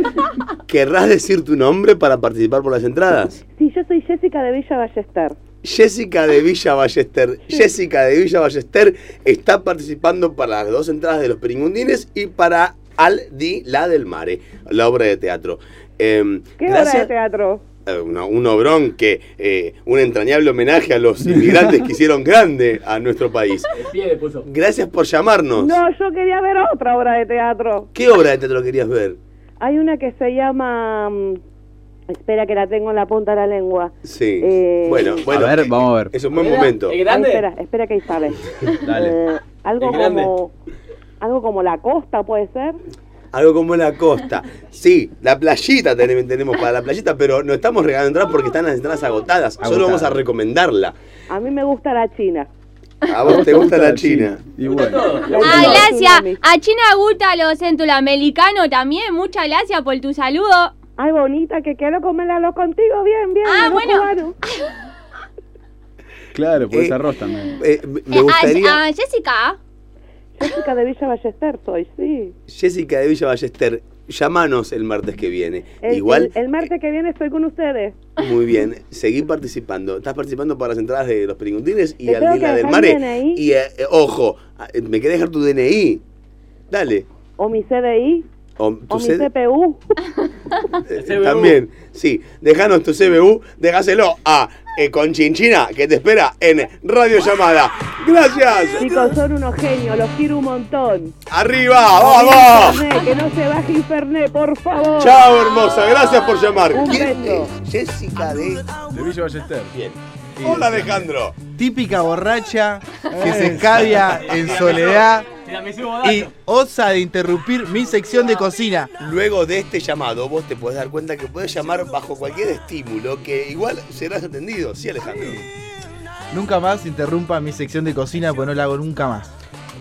*laughs* ¿Querrás decir tu nombre para participar por las entradas? Sí, yo soy Jessica de Villa Ballester. Jessica de Villa Ballester. Jessica de Villa Ballester está participando para las dos entradas de los Pringundines y para Al Di La del Mare, la obra de teatro. Em, ¿Qué obra de teatro? Eh, una- un obrón que eh, un entrañable homenaje a los inmigrantes que hicieron grande a nuestro país. Pie le puso. Gracias por llamarnos. No, yo quería ver otra obra de teatro. ¿Qué obra de teatro querías ver? Hay una que se llama... mm, Espera que la tengo en la punta de la lengua. Sí. Eh, bueno, bueno. a ver, vamos a ver. Es un buen momento. Ay, espera, espera que ahí sale. *laughs* Dale. Eh, algo como... Algo como la costa, ¿puede ser? Algo como la costa. Sí, la playita tenemos, tenemos para la playita, pero no estamos regalando entradas porque están las entradas agotadas. Solo Agotadas. vamos a recomendarla. A mí me gusta la china. A vos te gusta la China. Y bueno. Ah, gracias. A China gusta lo centroamericano también. Muchas gracias por tu saludo. Ay, bonita, que quiero comerla contigo. Bien, bien. Ah, no bueno. Claro, por Eh, ese arroz también. Eh, me Eh, gustaría. ah, ah, Jessica. Jessica de Villa Ballester soy, sí. Jessica de Villa Ballester, llamanos el martes que viene. El, Igual, el, el martes que viene estoy con ustedes. muy bien, seguí participando. Estás participando para las entradas de los Pringundines y Te al tengo Dila que del Mare. Y eh, eh, ojo, eh, me querés dejar tu DNI. Dale. O mi CDI. O, tu O mi CD CPU. *laughs* Eh, También, sí. Dejanos tu CBU, dejáselo a eh, Conchinchina, que te espera en Radio Llamada. Gracias. Chicos, son unos genios, los quiero un montón. Arriba, vamos. Infernet, que no se baje Infernet, por favor. Chao, hermosa. Gracias por llamar. Un ¿Quién beso. es? Jessica de... De Villa Ballester. Bien. Hola, Alejandro. Típica borracha que se escabia en soledad y osa de interrumpir mi sección de cocina. Luego de este llamado, vos te podés dar cuenta que puedes llamar bajo cualquier estímulo, que igual serás atendido. Sí, Alejandro. Nunca más interrumpa mi sección de cocina, pues no la hago nunca más.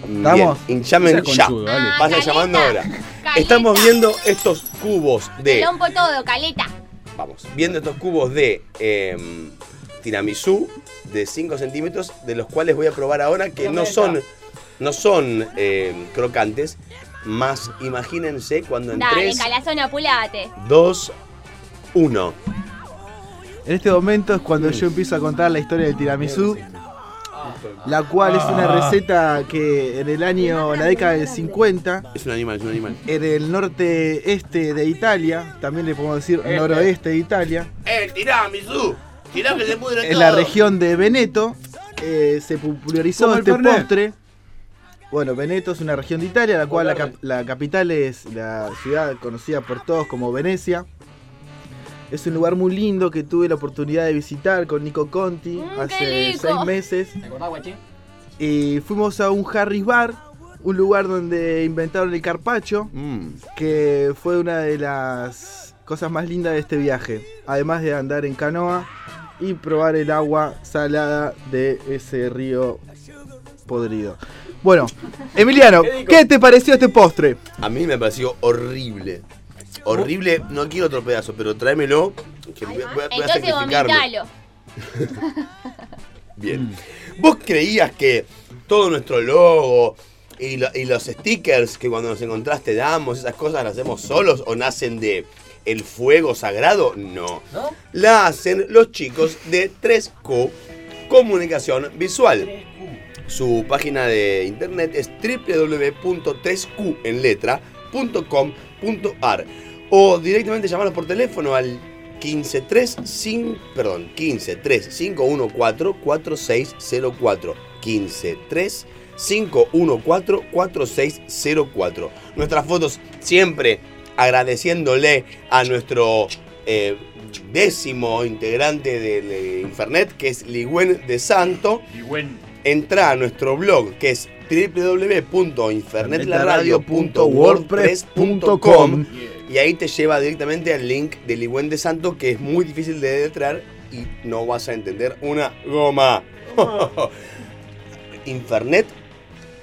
Bien, ¿Estamos? y llamen ya. conchudo, dale. Vayan llamando ahora. Caleta. Estamos viendo estos cubos Te de... rompo todo, caleta. Vamos, viendo estos cubos de em, tiramisú de 5 centímetros, de los cuales voy a probar ahora que no son, no son em, crocantes. Más imagínense cuando en Dale, 3, calazón, apulate. 2, 1. En este momento es cuando yo empiezo a contar la historia del tiramisú, la cual es una receta que en el año, en la década del 50, Es un animal, es un animal. en el norte este de Italia, también le podemos decir Este. noroeste de Italia, ¡Eh, tiramisú! ¡Tirá que se pudre en la región de Veneto, eh, se popularizó este Fernet. postre. Bueno, Veneto es una región de Italia, la cual la, cap- la capital es la ciudad conocida por todos como Venecia. Es un lugar muy lindo que tuve la oportunidad de visitar con Nico Conti Mm, hace seis meses. ¿Te acordás, guachi? Y fuimos a un Harris Bar, un lugar donde inventaron el carpacho, Mm. que fue una de las cosas más lindas de este viaje. Además de andar en canoa y probar el agua salada de ese río podrido. Bueno, Emiliano, ¿qué te pareció este postre? A mí me pareció horrible. Horrible, no quiero otro pedazo, pero tráemelo. Que voy, a- voy a- voy a Entonces vomitalo. *laughs* Bien. ¿Vos creías que todo nuestro logo y, lo- y los stickers que cuando nos encontraste damos, esas cosas las hacemos solos o nacen de el fuego sagrado? No. La hacen los chicos de 3Q Comunicación Visual. Su página de internet es www.3q en letra.com.ar o directamente llamarlos por teléfono al 153 perdón, 153 514 4604 153 514 4604. Nuestras fotos siempre agradeciéndole a nuestro eh, décimo integrante del eh, Infernet, que es Ligüen de Santo. entra a nuestro blog que es www.infernetlaراdio.wordpress.com y ahí te lleva directamente al link del Ligüen de Santo que es muy difícil de deletrear y no vas a entender una goma. *laughs* Infernet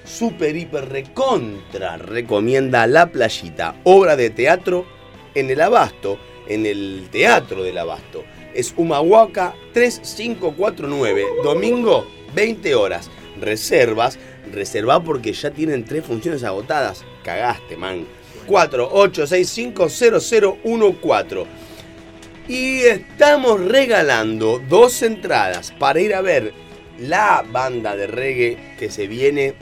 super hiper recontra recomienda La Playita, obra de teatro en el Abasto, en el Teatro del Abasto. Es Humahuaca 3549, domingo 20 horas. Reservas, reserva porque ya tienen tres funciones agotadas. Cagaste, man. 48650014. Y estamos regalando dos entradas para ir a ver la banda de reggae que se viene.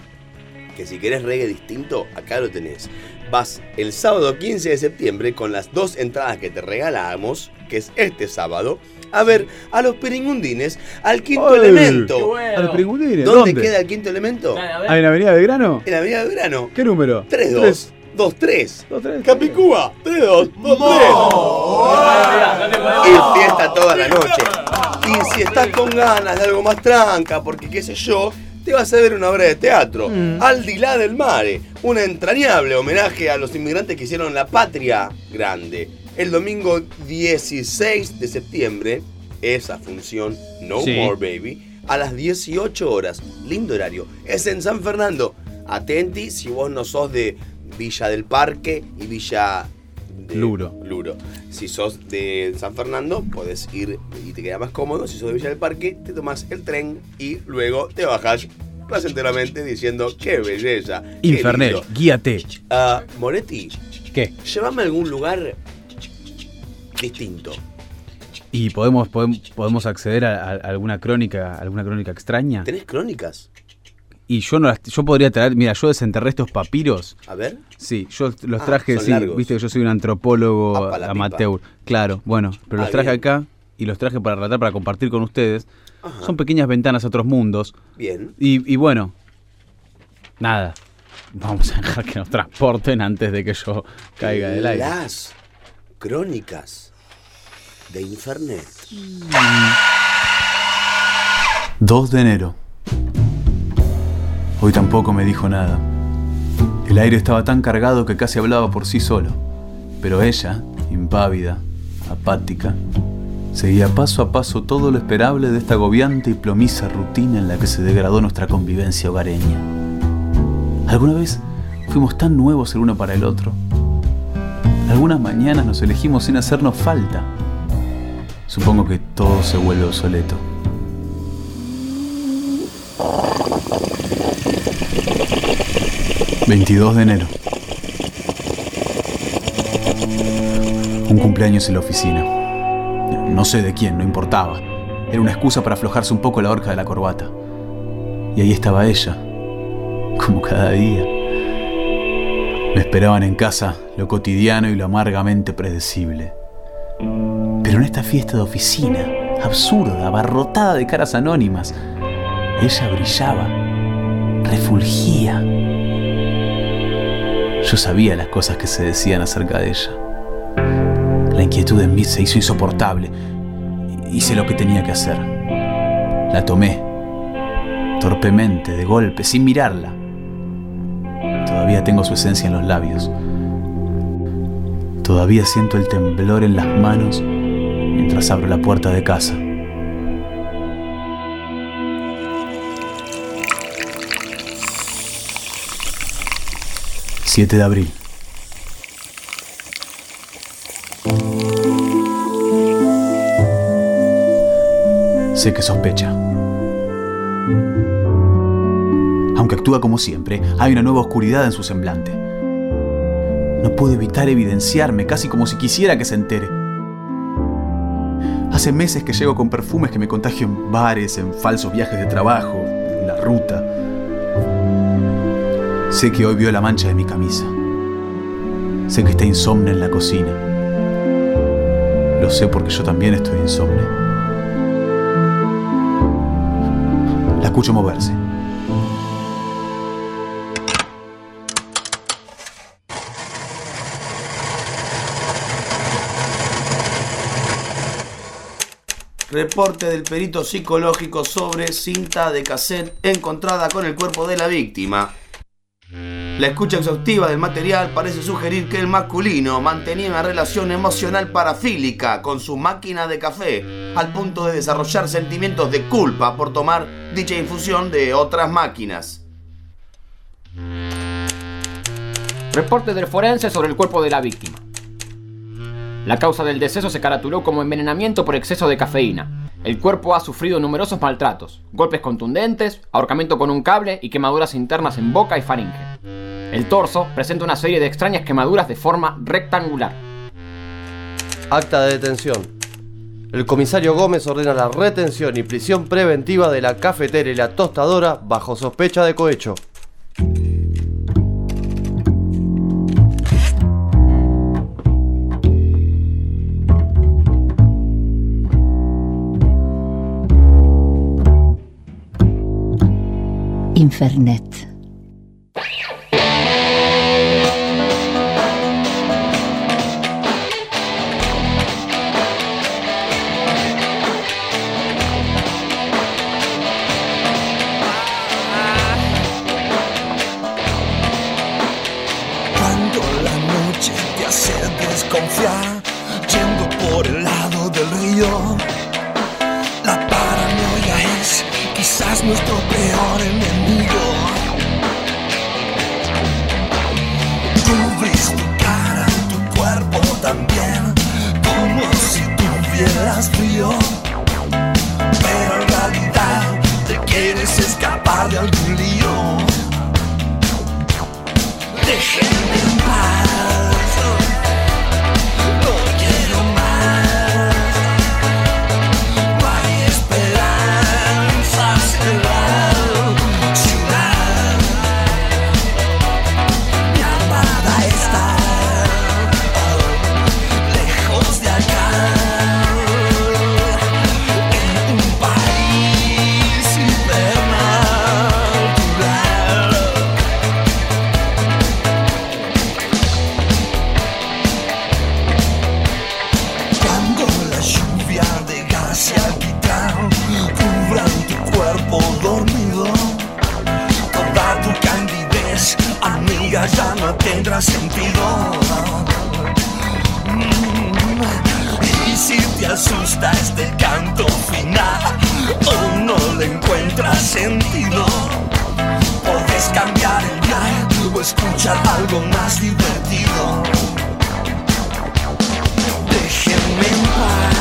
Que si querés reggae distinto, acá lo tenés. Vas el sábado 15 de septiembre con las dos entradas que te regalamos, que es este sábado, a ver a los peringundines al quinto ¡Ay! elemento. Bueno. ¿A los peringundines? ¿Dónde, ¿Dónde? queda el quinto elemento? ¿Ah, en Avenida Belgrano? En la Avenida Belgrano. ¿Qué número? 3-2. 2-3. Capicúa. 3-2. 2-3. Y fiesta toda la noche. Y si estás con ganas de algo más tranca, porque qué sé yo, vas a ver una obra de teatro. Al Dilá del Mare. Un entrañable homenaje a los inmigrantes que hicieron la patria grande. El domingo 16 de septiembre, esa función, No Sí. More Baby, a las 18 horas. Lindo horario. Es en San Fernando. Atenti si vos no sos de Villa del Parque y Villa de Luro. Luro. Si sos de San Fernando, podés ir y te queda más cómodo. Si sos de Villa del Parque, te tomas el tren y luego te bajas placenteramente diciendo qué belleza. qué Infernet, lindo". guíate. Ah, Moretti. ¿Qué? Llévame a algún lugar distinto. ¿Y podemos, podemos, podemos acceder a, a alguna crónica, alguna crónica extraña? ¿Tenés crónicas? Y yo no las, yo podría traer, mira, yo desenterré estos papiros. A ver. Sí, yo los Ah, traje, sí, largos. viste que yo soy un antropólogo Apa, amateur. Claro, bueno, pero Ah, los traje bien. acá y los traje para relatar, para compartir con ustedes. Son pequeñas ventanas a otros mundos. Bien. Y, y bueno, nada. Vamos a dejar que nos transporten antes de que yo caiga del aire. Las crónicas de Infernet. 2 de enero. Hoy tampoco me dijo nada. El aire estaba tan cargado que casi hablaba por sí solo. Pero ella, impávida, apática, seguía paso a paso todo lo esperable de esta agobiante y plomiza rutina en la que se degradó nuestra convivencia hogareña. ¿Alguna vez fuimos tan nuevos el uno para el otro? Algunas mañanas nos elegimos sin hacernos falta. Supongo que todo se vuelve obsoleto. ...22 de enero... Un cumpleaños en la oficina. No sé de quién, no importaba. Era una excusa para aflojarse un poco la horca de la corbata. Y ahí estaba ella, como cada día. Me esperaban en casa lo cotidiano y lo amargamente predecible. Pero en esta fiesta de oficina, absurda, abarrotada de caras anónimas, ella brillaba, refulgía. Yo sabía las cosas que se decían acerca de ella. La inquietud en mí se hizo insoportable. Hice lo que tenía que hacer. La tomé, torpemente, de golpe, sin mirarla. Todavía tengo su esencia en los labios. Todavía siento el temblor en las manos mientras abro la puerta de casa. ...7 de abril... Sé que sospecha. Aunque actúa como siempre, hay una nueva oscuridad en su semblante. No puedo evitar evidenciarme, casi como si quisiera que se entere. Hace meses que llego con perfumes que me contagio en bares, en falsos viajes de trabajo, en la ruta. Sé que hoy vio la mancha de mi camisa. Sé que está insomne en la cocina. Lo sé porque yo también estoy insomne. La escucho moverse. Reporte del perito psicológico sobre cinta de cassette encontrada con el cuerpo de la víctima. La escucha exhaustiva del material parece sugerir que el masculino mantenía una relación emocional parafílica con su máquina de café, al punto de desarrollar sentimientos de culpa por tomar dicha infusión de otras máquinas. Reporte del forense sobre el cuerpo de la víctima. La causa del deceso se caratuló como envenenamiento por exceso de cafeína. El cuerpo ha sufrido numerosos maltratos, golpes contundentes, ahorcamiento con un cable y quemaduras internas en boca y faringe. El torso presenta una serie de extrañas quemaduras de forma rectangular. Acta de detención. El comisario Gómez ordena la retención y prisión preventiva de la cafetera y la tostadora bajo sospecha de cohecho. Infernet. Nuestro peor enemigo. Cubrís tu cara, tu cuerpo también, como si tuvieras frío. Pero en realidad te quieres escapar de algún lío. Déjenme en paz. Asusta este canto final o no le encuentras sentido, puedes cambiar el viaje o escuchar algo más divertido. Déjenme en paz.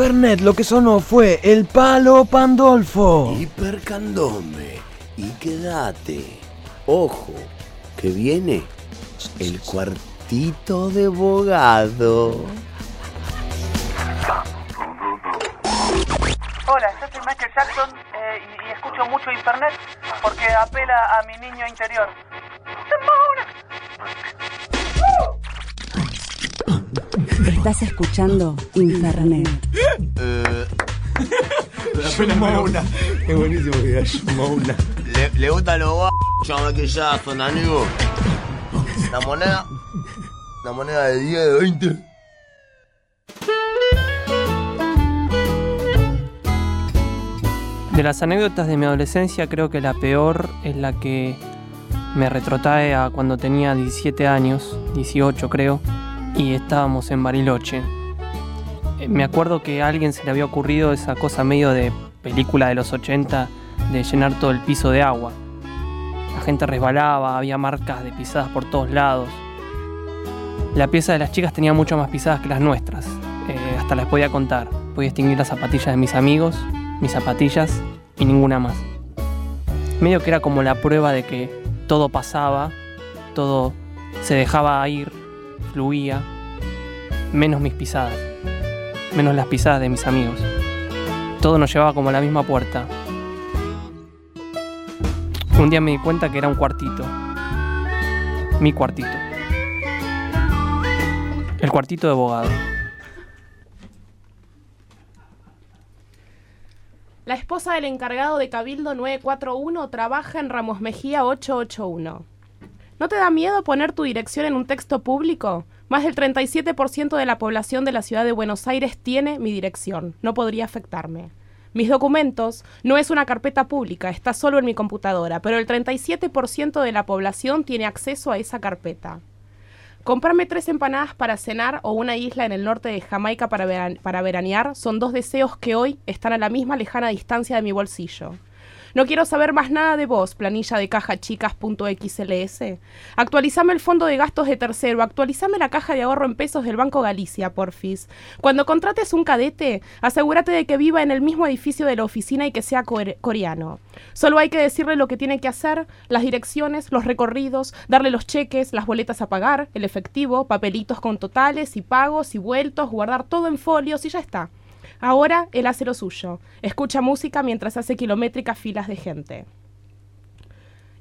En Infernet lo que sonó fue el palo Pandolfo. Hipercandombe. Y quédate. Ojo, que viene el cuartito de bogado. Hola, yo soy Michael Jackson eh, y, y escucho mucho Internet porque apela a mi niño interior. Estás escuchando Infernet. Es *laughs* buenísimo que diga. ¿Le, ¿Le gusta lo guapo? Michael Jackson, amigo. La moneda. La moneda de 10, de 20. De las anécdotas de mi adolescencia, creo que la peor es la que me retrotrae a cuando tenía 17 años, 18 creo, y estábamos en Bariloche. Eh, Me acuerdo que a alguien se le había ocurrido esa cosa medio de película de los 80 de llenar todo el piso de agua. La gente resbalaba, había marcas de pisadas por todos lados. La pieza de las chicas tenía mucho más pisadas que las nuestras. Eh, hasta las podía contar. Podía distinguir las zapatillas de mis amigos, mis zapatillas y ninguna más. Medio que era como la prueba de que todo pasaba, todo se dejaba ir, fluía, menos mis pisadas, menos las pisadas de mis amigos. Todo nos llevaba como a la misma puerta. Un día me di cuenta que era un cuartito. Mi cuartito. El cuartito de abogado. La esposa del encargado de Cabildo 941 trabaja en Ramos Mejía 881. ¿No te da miedo poner tu dirección en un texto público? Más del 37% de la población de la ciudad de Buenos Aires tiene mi dirección. No podría afectarme. Mis documentos no es una carpeta pública, está solo en mi computadora, pero el 37% de la población tiene acceso a esa carpeta. Comprarme tres empanadas para cenar o una isla en el norte de Jamaica para, para veranear son dos deseos que hoy están a la misma lejana distancia de mi bolsillo. No quiero saber más nada de vos, planilla de caja chicas.xls. Actualizame el fondo de gastos de tercero, actualizame la caja de ahorro en pesos del Banco Galicia, porfis. Cuando contrates un cadete, asegúrate de que viva en el mismo edificio de la oficina y que sea core- coreano. Solo hay que decirle lo que tiene que hacer, las direcciones, los recorridos, darle los cheques, las boletas a pagar, el efectivo, papelitos con totales y pagos y vueltos, guardar todo en folios y ya está. Ahora él hace lo suyo. Escucha música mientras hace kilométricas filas de gente.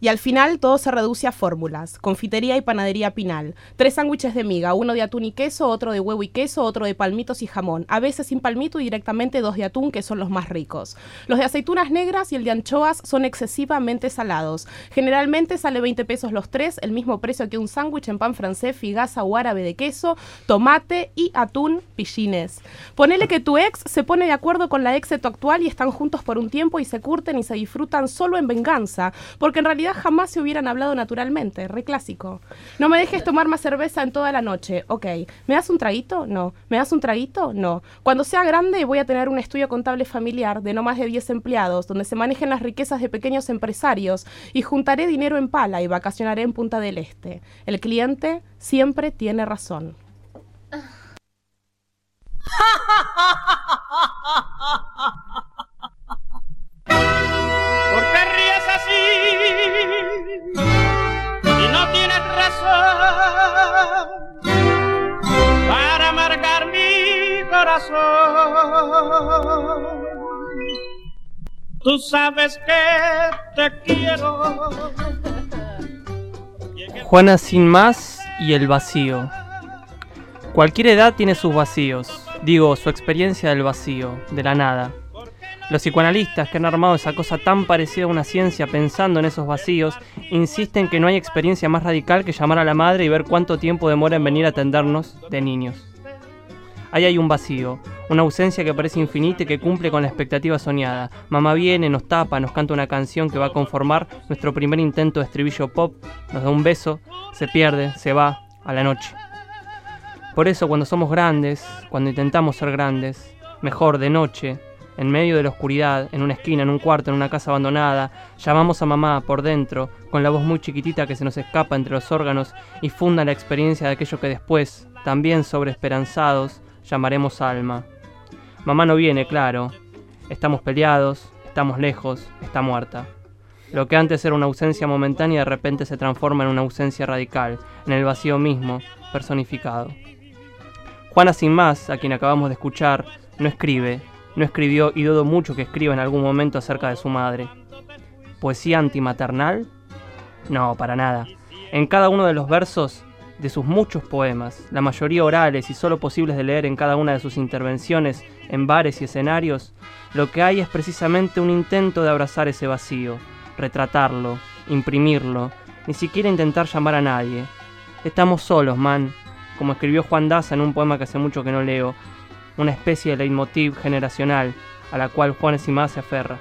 Y al final todo se reduce a fórmulas. Confitería y panadería Pinal. Tres sándwiches de miga, uno de atún y queso, otro de huevo y queso, otro de palmitos y jamón. A veces sin palmito y directamente dos de atún, que son los más ricos. Los de aceitunas negras y el de anchoas son excesivamente salados. Generalmente sale 20 pesos los tres, el mismo precio que un sándwich en pan francés, figaza o árabe de queso, tomate y atún pillines. Ponele que tu ex se pone de acuerdo con la ex actual y están juntos por un tiempo y se curten y se disfrutan solo en venganza, porque en realidad jamás se hubieran hablado naturalmente, re clásico. No me dejes tomar más cerveza en toda la noche, ok. ¿Me das un traguito? No. ¿Me das un traguito? No. Cuando sea grande voy a tener un estudio contable familiar de no más de 10 empleados, donde se manejen las riquezas de pequeños empresarios y juntaré dinero en pala y vacacionaré en Punta del Este. El cliente siempre tiene razón. *laughs* Y no tienes razón para marcar mi corazón. Tú sabes que te quiero. Juana sin más y el vacío. Cualquier edad tiene sus vacíos, digo, su experiencia del vacío, de la nada. Los psicoanalistas que han armado esa cosa tan parecida a una ciencia pensando en esos vacíos, insisten que no hay experiencia más radical que llamar a la madre y ver cuánto tiempo demora en venir a atendernos de niños. Ahí hay un vacío, una ausencia que parece infinita y que cumple con la expectativa soñada. Mamá viene, nos tapa, nos canta una canción que va a conformar nuestro primer intento de estribillo pop, nos da un beso, se pierde, se va, a la noche. Por eso cuando somos grandes, cuando intentamos ser grandes, mejor de noche, en medio de la oscuridad, en una esquina, en un cuarto, en una casa abandonada, llamamos a mamá por dentro, con la voz muy chiquitita que se nos escapa entre los órganos y funda la experiencia de aquello que después, también sobreesperanzados, llamaremos alma. Mamá no viene, claro. Estamos peleados, estamos lejos, está muerta. Lo que antes era una ausencia momentánea de repente se transforma en una ausencia radical, en el vacío mismo, personificado. Juana Sin Más, a quien acabamos de escuchar, no escribe, no escribió y dudo mucho que escriba en algún momento acerca de su madre. ¿Poesía antimaternal? No, para nada. En cada uno de los versos de sus muchos poemas, la mayoría orales y solo posibles de leer en cada una de sus intervenciones en bares y escenarios, lo que hay es precisamente un intento de abrazar ese vacío, retratarlo, imprimirlo, ni siquiera intentar llamar a nadie. Estamos solos, man, como escribió Juan Daza en un poema que hace mucho que no leo, una especie de leitmotiv generacional a la cual Juan Simás se aferra.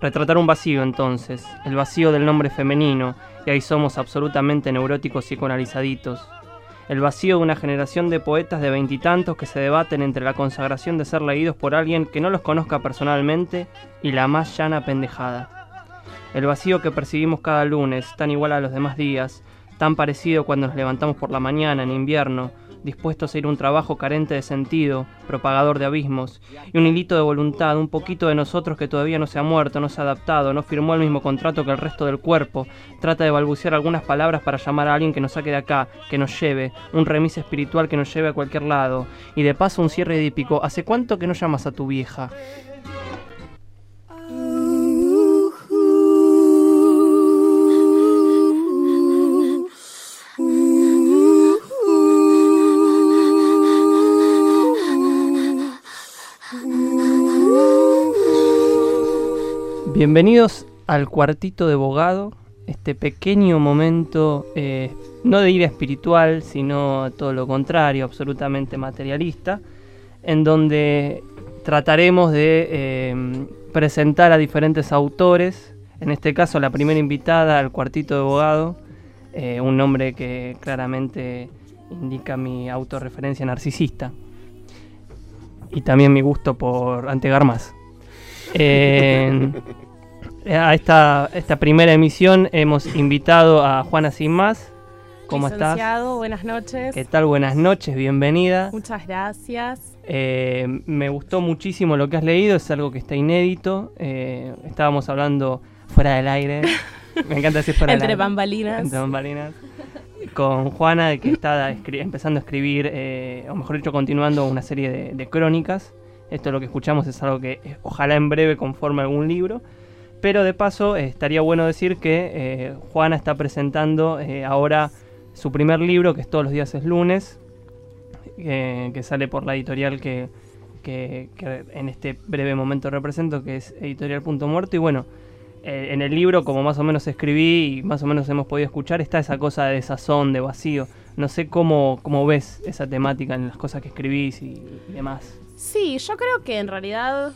Retratar un vacío entonces, el vacío del nombre femenino, y ahí somos absolutamente neuróticos y conalizaditos. El vacío de una generación de poetas de veintitantos que se debaten entre la consagración de ser leídos por alguien que no los conozca personalmente y la más llana pendejada. El vacío que percibimos cada lunes, tan igual a los demás días, tan parecido cuando nos levantamos por la mañana en invierno, dispuestos a ir a un trabajo carente de sentido, propagador de abismos, y un hilito de voluntad, un poquito de nosotros que todavía no se ha muerto, no se ha adaptado, no firmó el mismo contrato que el resto del cuerpo, trata de balbucear algunas palabras para llamar a alguien que nos saque de acá, que nos lleve, un remis espiritual que nos lleve a cualquier lado, y de paso un cierre edípico, ¿hace cuánto que no llamas a tu vieja? Bienvenidos al cuartito de Bogado, este pequeño momento, eh, no de ira espiritual, sino todo lo contrario, absolutamente materialista, en donde trataremos de eh, presentar a diferentes autores, en este caso la primera invitada al cuartito de Bogado, eh, un nombre que claramente indica mi autorreferencia narcisista y también mi gusto por antegar más. *laughs* Eh, a esta, esta primera emisión hemos invitado a Juana Sin Más. ¿Cómo estás? Licenciado, buenas noches. ¿Qué tal? Buenas noches, bienvenida. Muchas gracias. Eh, me gustó muchísimo lo que has leído, es algo que está inédito. Eh, estábamos hablando fuera del aire. *laughs* Me encanta decir fuera del Entre aire. bambalinas. Entre bambalinas. Con Juana, que está empezando a escribir, eh, o mejor dicho, continuando una serie de, de crónicas. Esto lo que escuchamos es algo que eh, ojalá en breve conforme algún libro. Pero de paso, eh, estaría bueno decir que eh, Juana está presentando eh, ahora su primer libro, que es Todos los días es lunes, que sale por la editorial que, que- en este breve momento represento, que es Editorial Punto Muerto. Y bueno, en el libro, como más o menos escribí y más o menos hemos podido escuchar, está esa cosa de desazón, de vacío. No sé cómo, cómo ves esa temática en las cosas que escribís y demás. Sí, yo creo que en realidad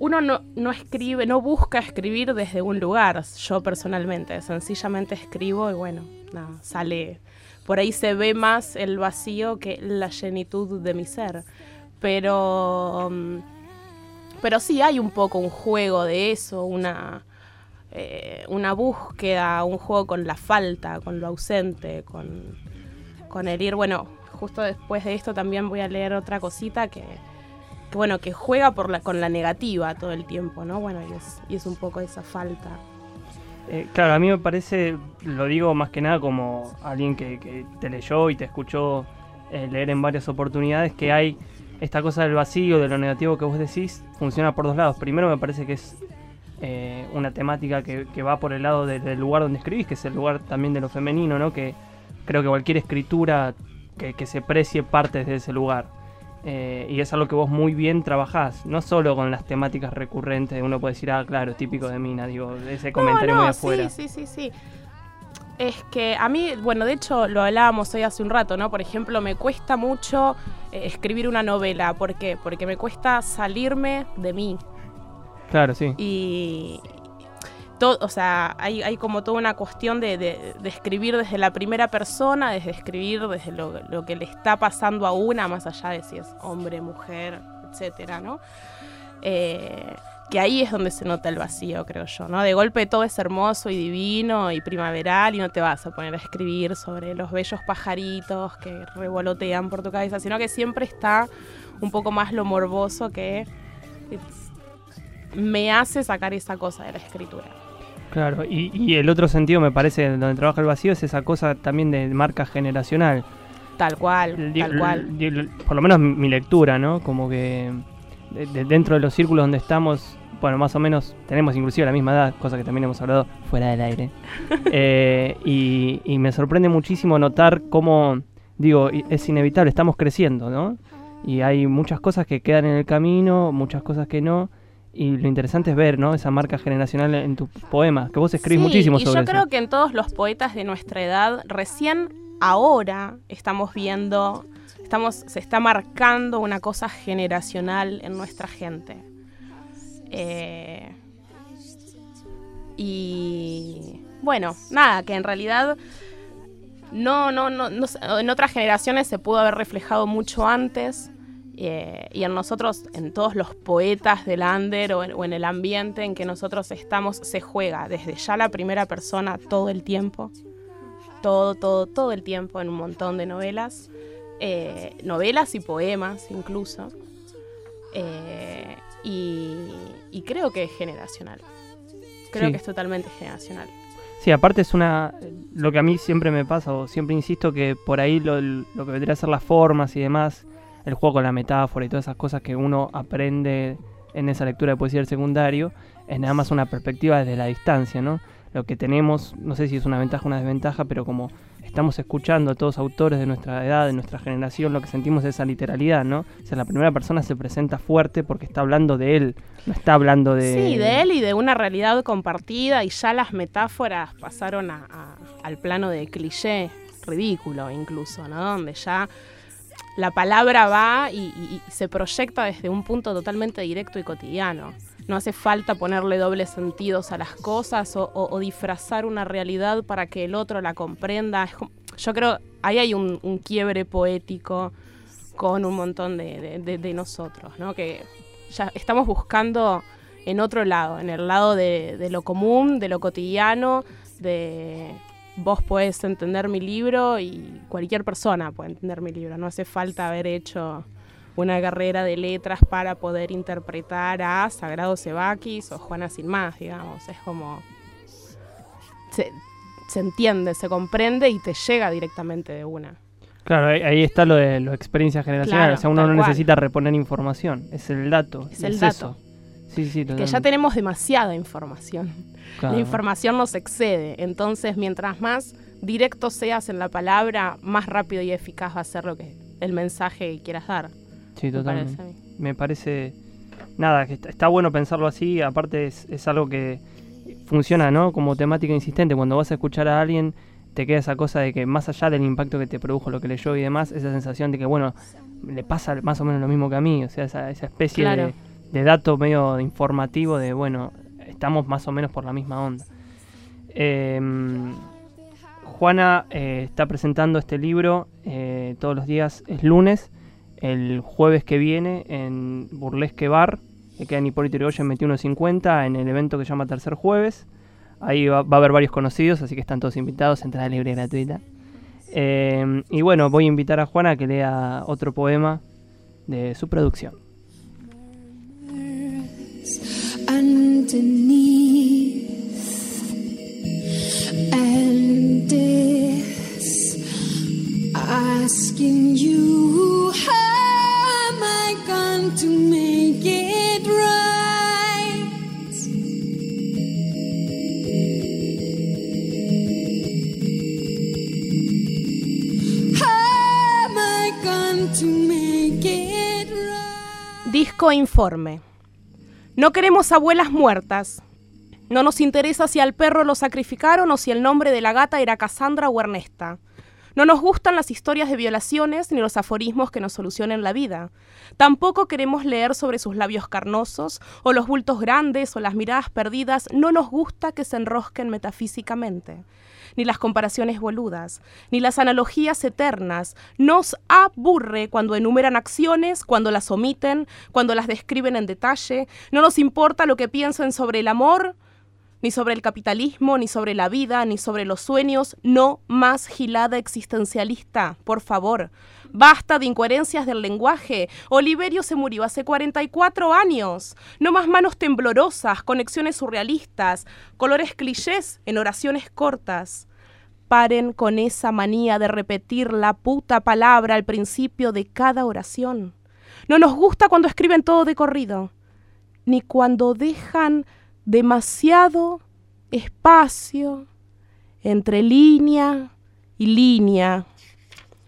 uno no, no escribe, no busca escribir desde un lugar, yo personalmente, sencillamente escribo y bueno, nada, sale, por ahí se ve más el vacío que la llenitud de mi ser, pero, mm, pero sí hay un poco un juego de eso, una, eh, una búsqueda, un juego con la falta, con lo ausente, con, con el ir, bueno, justo después de esto también voy a leer otra cosita que, que, bueno, que juega por la, con la negativa todo el tiempo, ¿no? Bueno, y es, y es un poco esa falta. Eh, claro, a mí me parece, lo digo más que nada como alguien que, te leyó y te escuchó eh, leer en varias oportunidades, que hay esta cosa del vacío, de lo negativo que vos decís, funciona por dos lados. Primero me parece que es eh, una temática que, va por el lado de- del lugar donde escribís, que es el lugar también de lo femenino, ¿no? Que creo que cualquier escritura que, que se precie parte desde ese lugar. Eh, y es algo que vos muy bien trabajás, no solo con las temáticas recurrentes, uno puede decir, ah, claro, típico de Mina, digo, ese comentario no, muy afuera. Sí, sí, sí, sí. Es que a mí, bueno, de hecho lo hablábamos hoy hace un rato, ¿no? Por ejemplo, me cuesta mucho eh, escribir una novela. ¿Por qué? Porque me cuesta salirme de mí. Claro, sí. Y todo, o sea, hay, hay como toda una cuestión de, de- de escribir desde la primera persona, desde escribir desde lo, lo que le está pasando a una, más allá de si es hombre, mujer, etcétera, ¿no? Eh, que ahí es donde se nota el vacío, creo yo, ¿no? De golpe todo es hermoso y divino y primaveral y no te vas a poner a escribir sobre los bellos pajaritos que revolotean por tu cabeza, sino que siempre está un poco más lo morboso que me hace sacar esa cosa de la escritura. Claro, y, y el otro sentido me parece donde trabaja el vacío es esa cosa también de marca generacional. Tal cual, tal cual. Por lo menos mi- lectura, ¿no? Como que de- de- dentro de los círculos donde estamos, bueno, más o menos tenemos inclusive la misma edad, cosa que también hemos hablado fuera del aire. *laughs* Eh, y, y me sorprende muchísimo notar cómo, digo, es inevitable, estamos creciendo, ¿no? Y hay muchas cosas que quedan en el camino, muchas cosas que no. Y lo interesante es ver, ¿no? Esa marca generacional en tus poemas, que vos escribís Sí, muchísimo y sobre yo eso. creo que en todos los poetas de nuestra edad, recién ahora estamos viendo, estamos, se está marcando una cosa generacional en nuestra gente. Eh, y bueno, nada, que en realidad no, no, no, no en otras generaciones se pudo haber reflejado mucho antes. Eh, y en nosotros, en todos los poetas del under o en, o en el ambiente en que nosotros estamos, se juega desde ya la primera persona todo el tiempo. Todo, todo, todo el tiempo en un montón de novelas. eh, novelas y poemas incluso. Eh, y, y creo que es generacional. Creo Sí. que es totalmente generacional. Sí, aparte es una. Lo que a mí siempre me pasa, o siempre insisto, que por ahí lo, lo que vendría a ser las formas y demás, el juego con la metáfora y todas esas cosas que uno aprende en esa lectura de poesía del secundario, es nada más una perspectiva desde la distancia, ¿no? Lo que tenemos, no sé si es una ventaja o una desventaja, pero como estamos escuchando a todos autores de nuestra edad, de nuestra generación, lo que sentimos es esa literalidad, ¿no? O sea, la primera persona se presenta fuerte porque está hablando de él, no está hablando de... Sí, de él y de una realidad compartida y ya las metáforas pasaron a- al plano de cliché ridículo incluso, ¿no? Donde ya la palabra va y, se proyecta desde un punto totalmente directo y cotidiano. No hace falta ponerle dobles sentidos a las cosas o, disfrazar una realidad para que el otro la comprenda. Yo creo ahí hay un, quiebre poético con un montón de, de- nosotros, ¿no? Que ya estamos buscando en otro lado, en el lado de lo común, de lo cotidiano, de vos podés entender mi libro y cualquier persona puede entender mi libro. No hace falta haber hecho una carrera de letras para poder interpretar a Sagrado Sebakis o Juana Sin Más, digamos. Es como... Se, se entiende, se comprende y te llega directamente de una. Claro, ahí, ahí está lo de la experiencia generacional. Claro, o sea, uno no cual. necesita reponer información. Es el dato. Es el dato. eso. Sí, sí, que ya tenemos demasiada información. Claro. La información nos excede. Entonces, mientras más directo seas en la palabra, más rápido y eficaz va a ser lo que el mensaje que quieras dar. Sí, me totalmente. parece. Me parece. Nada, que está, está bueno pensarlo así. Aparte, es, es algo que funciona, ¿no? Como temática insistente. Cuando vas a escuchar a alguien, te queda esa cosa de que, más allá del impacto que te produjo lo que leyó y demás, esa sensación de que, bueno, le pasa más o menos lo mismo que a mí. O sea, esa, esa especie Claro. de, de dato medio informativo de, bueno, estamos más o menos por la misma onda. Em, Juana eh, está presentando este libro eh, todos los días, es lunes, el jueves que viene en Burlesque Bar, que queda en Hipólito Yrigoyen 2150, en el evento que llama Tercer Jueves. Ahí va, va a haber varios conocidos, así que están todos invitados, entrada libre y gratuita. Eh, y bueno, voy a invitar a Juana a que lea otro poema de su producción. And it's asking you how am I going to make it right? How am I going to make it right? Disco Informe. No queremos abuelas muertas. No nos interesa si al perro lo sacrificaron o si el nombre de la gata era Cassandra o Ernesta. No nos gustan las historias de violaciones ni los aforismos que nos solucionen la vida. Tampoco queremos leer sobre sus labios carnosos o los bultos grandes o las miradas perdidas. No nos gusta que se enrosquen metafísicamente. Ni las comparaciones boludas, ni las analogías eternas. Nos aburre cuando enumeran acciones, cuando las omiten, cuando las describen en detalle. No nos importa lo que piensen sobre el amor, ni sobre el capitalismo, ni sobre la vida, ni sobre los sueños. No más gilada existencialista, por favor. Basta de incoherencias del lenguaje. Oliverio se murió hace 44 años. No más manos temblorosas, conexiones surrealistas, colores clichés en oraciones cortas. Paren con esa manía de repetir la puta palabra al principio de cada oración. No nos gusta cuando escriben todo de corrido, ni cuando dejan demasiado espacio entre línea y línea.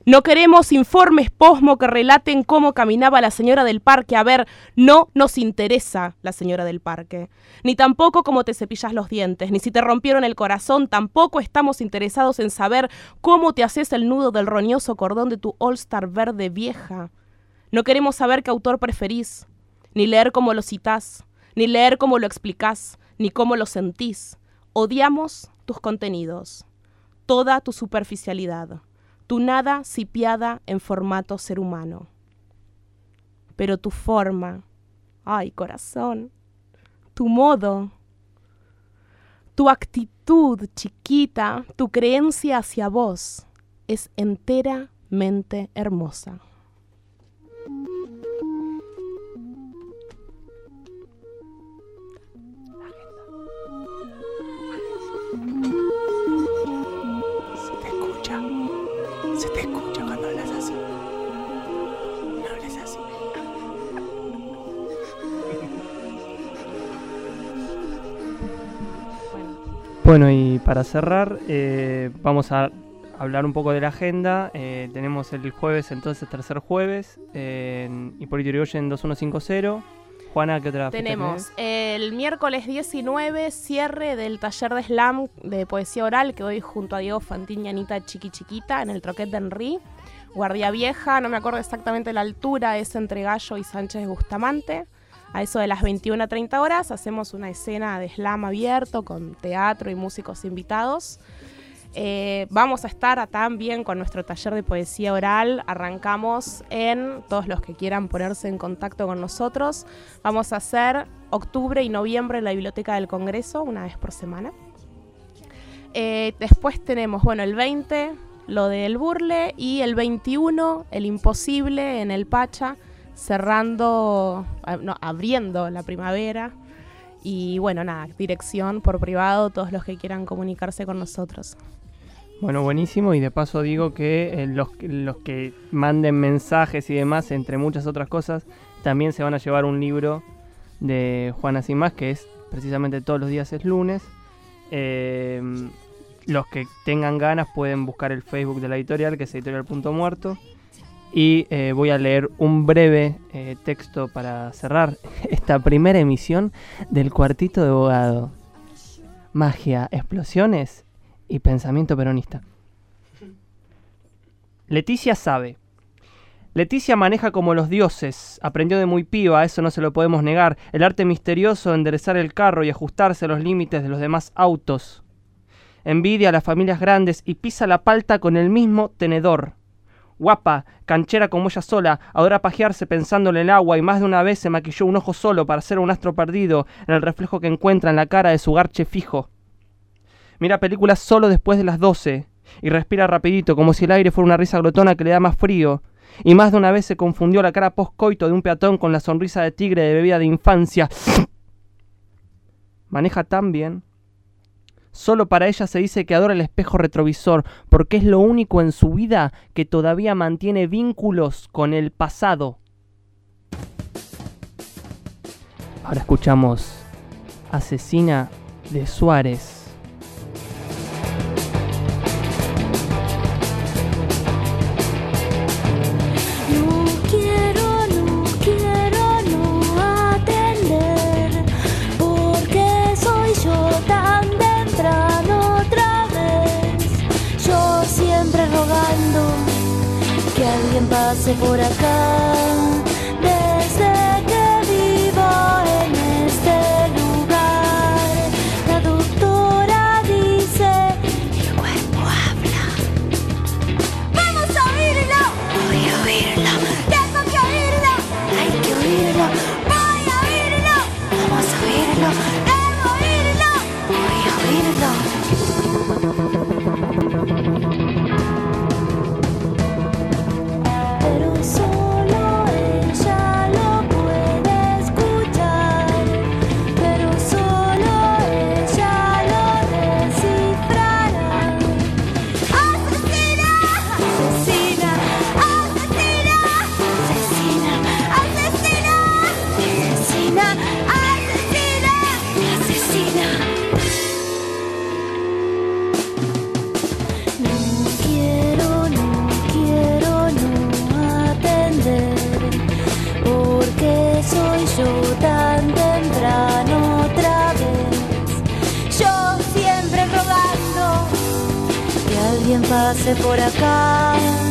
No queremos informes posmo que relaten cómo caminaba la señora del parque. A ver, no nos interesa la señora del parque. Ni tampoco cómo te cepillas los dientes, ni si te rompieron el corazón. Tampoco estamos interesados en saber cómo te haces el nudo del roñoso cordón de tu All-Star verde vieja. No queremos saber qué autor preferís, ni leer cómo lo citás, ni leer cómo lo explicás, ni cómo lo sentís. Odiamos tus contenidos, toda tu superficialidad, tu nada sipiada en formato ser humano. Pero tu forma, ay corazón, tu modo, tu actitud chiquita, tu creencia hacia vos es enteramente hermosa. Bueno, y para cerrar, eh, vamos a hablar un poco de la agenda. Eh, tenemos el jueves, entonces, tercer jueves, en Hipólito Yrigoyen 2150. Juana, ¿qué otra Tenemos el miércoles 19 cierre del taller de slam de poesía oral que hoy junto a Diego Fantín y Anita Chiqui Chiquita en el Troquet de Henry. Guardia Vieja, no me acuerdo exactamente la altura, es entre Gallo y Sánchez Bustamante. A eso de las 21 a 30 horas hacemos una escena de slam abierto con teatro y músicos invitados. Eh, vamos a estar también con nuestro taller de poesía oral. Arrancamos en todos los que quieran ponerse en contacto con nosotros. Vamos a hacer octubre y noviembre en la Biblioteca del Congreso, una vez por semana. Eh, después tenemos, bueno, el 20, lo del burle, y el 21, el imposible en el Pacha, cerrando, no, abriendo la primavera. Y bueno, nada, dirección por privado, todos los que quieran comunicarse con nosotros. Bueno, buenísimo. Y de paso digo que eh, los, los que manden mensajes y demás, entre muchas otras cosas, también se van a llevar un libro de Juana Sin Más, que es precisamente todos los días es lunes. Eh, los que tengan ganas pueden buscar el Facebook de la editorial, que es editorial.muerto. Y eh, voy a leer un breve eh, texto para cerrar *laughs* esta primera emisión del Cuartito de Abogado. Magia, explosiones y pensamiento peronista. Leticia sabe. Leticia maneja como los dioses, aprendió de muy piba, eso no se lo podemos negar, el arte misterioso de enderezar el carro y ajustarse a los límites de los demás autos. Envidia a las familias grandes y pisa la palta con el mismo tenedor. Guapa, canchera como ella sola, adora pajearse pensando en el agua y más de una vez se maquilló un ojo solo para ser un astro perdido en el reflejo que encuentra en la cara de su garche fijo. Mira películas solo después de las 12 y respira rapidito como si el aire fuera una risa glotona que le da más frío. Y más de una vez se confundió la cara postcoito de un peatón con la sonrisa de tigre de bebida de infancia. Maneja tan bien. Solo para ella se dice que adora el espejo retrovisor, porque es lo único en su vida que todavía mantiene vínculos con el pasado. Ahora escuchamos Asesina de Suárez. Pase por acá.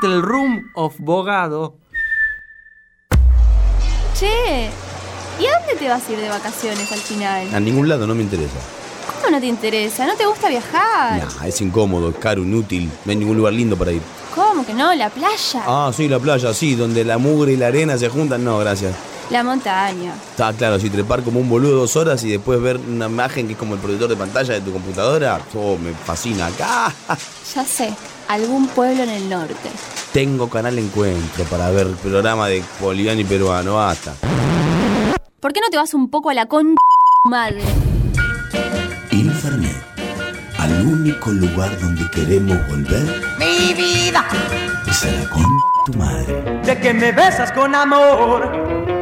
Little Room of Bogado. Che, ¿y a dónde te vas a ir de vacaciones al final? A ningún lado no me interesa. ¿Cómo no te interesa? ¿No te gusta viajar? Nah, es incómodo, es caro, inútil. No hay ningún lugar lindo para ir. ¿Cómo que no? La playa. Ah, sí, la playa, sí, donde la mugre y la arena se juntan. No, gracias. La montaña. Está claro, si trepar como un boludo dos horas y después ver una imagen que es como el proyector de pantalla de tu computadora, oh, me fascina. Acá *laughs* Ya sé, algún pueblo en el norte. tengo canal Encuentro para ver el programa de boliviano y peruano. Basta. ¿Por qué no te vas un poco a la con madre? Infernet. Al único lugar donde queremos volver Mi vida, es a la con tu madre. de que me besas con amor.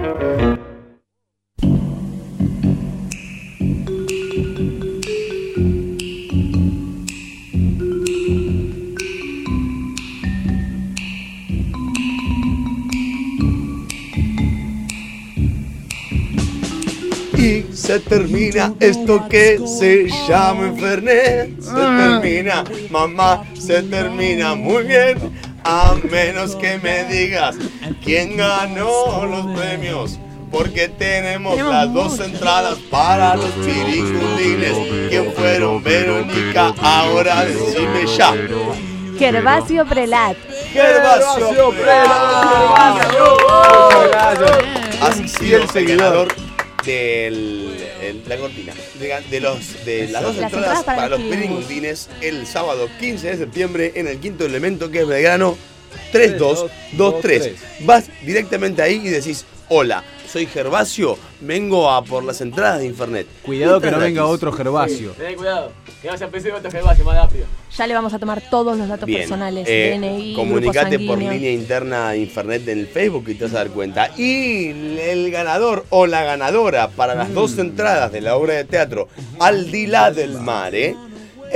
Se termina esto que se llama Fernet. Se termina, mamá, se termina muy bien. A menos que me digas quién ganó los premios. Porque tenemos las dos entradas para los piricundines. ¿Quién fueron, Verónica? Ahora decime ya. Gervasio Prelat. Gervasio Prelat. Gracias. Has sido el ganador del el- la cortina de, de los de las dos Las entradas entradas para para, los. Pirigundines el sábado 15 de septiembre en el quinto elemento que es Belgrano 3223. Vas directamente ahí y decís, hola, soy Gervasio, vengo a por las entradas de Infernet. Cuidado que no venga otro Gervasio. Ten cuidado, que vas a empezar otro Gervasio más rápido. Ya le vamos a tomar todos los datos Bien, personales, eh, DNI, comunicate por línea interna a Infernet en el Facebook y te vas a dar cuenta. Y el ganador o la ganadora para las Mm. dos entradas de la obra de teatro Al Dilá del Mare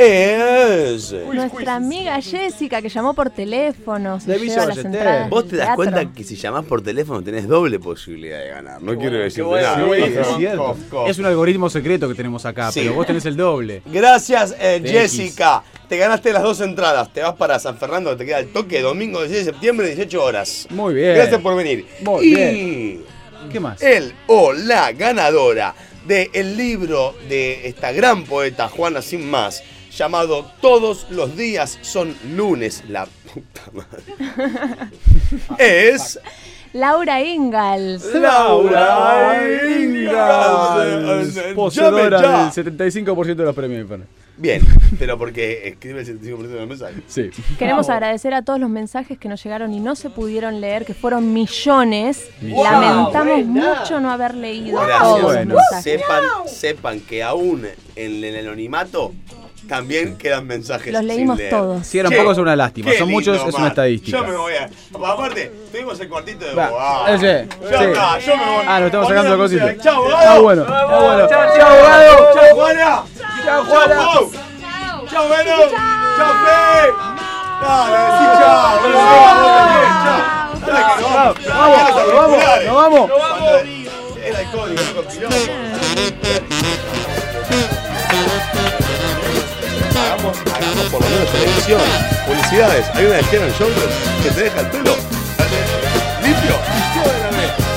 es... Nuestra amiga Jessica que llamó por teléfono. se De lleva las entradas Vos te das teatro. cuenta que si llamás por teléfono tenés doble posibilidad de ganar. No quiero decirte Sí, nada. es cierto. Es un algoritmo secreto que tenemos acá, Sí. pero vos tenés el doble. Gracias, eh, De Jessica. Te ganaste las dos entradas. Te vas para San Fernando, te queda el toque, domingo 16 de septiembre, 18 horas. Muy bien. Gracias por venir. Muy y bien. ¿Qué más? El o la ganadora del libro de esta gran poeta, Juana Sin Más, llamado Todos los días son lunes, la puta madre. *laughs* Es Laura Ingalls. Laura Ingalls, poseedora ya. del 75% de los premios. Bien, pero porque escribe el 75% de los mensajes. Sí. Queremos agradecer a todos los mensajes que nos llegaron y no se pudieron leer, que fueron millones. Millones. Lamentamos Buena. mucho no haber leído Gracias. todos los Bueno, mensajes. sepan, sepan que aún en el anonimato también quedan mensajes. Los leímos sin leer. todos. Si eran pocos es una lástima, qué son muchos lindo, es una estadística. Yo me voy a. Aparte, tuvimos el cuartito de Va, abogado. ese, Ya sí. está, yo me voy. Ah, nos estamos sacando la cositas. Chao, abogado. Ah, bueno, ah, bueno. Chao, Chao, chao, abogado. Chao, Juana. Chao, Juana. Chao, Chao, Vero. Chao, Fe. Dale, decí chao. Dale, chao. Dale, que nos vamos. Vamos, nos vamos, nos vamos. Cuando Era el código, no compilamos hagamos, hagamos por lo menos televisión, publicidades. Hay una de Head Shoulders que te deja el pelo limpio.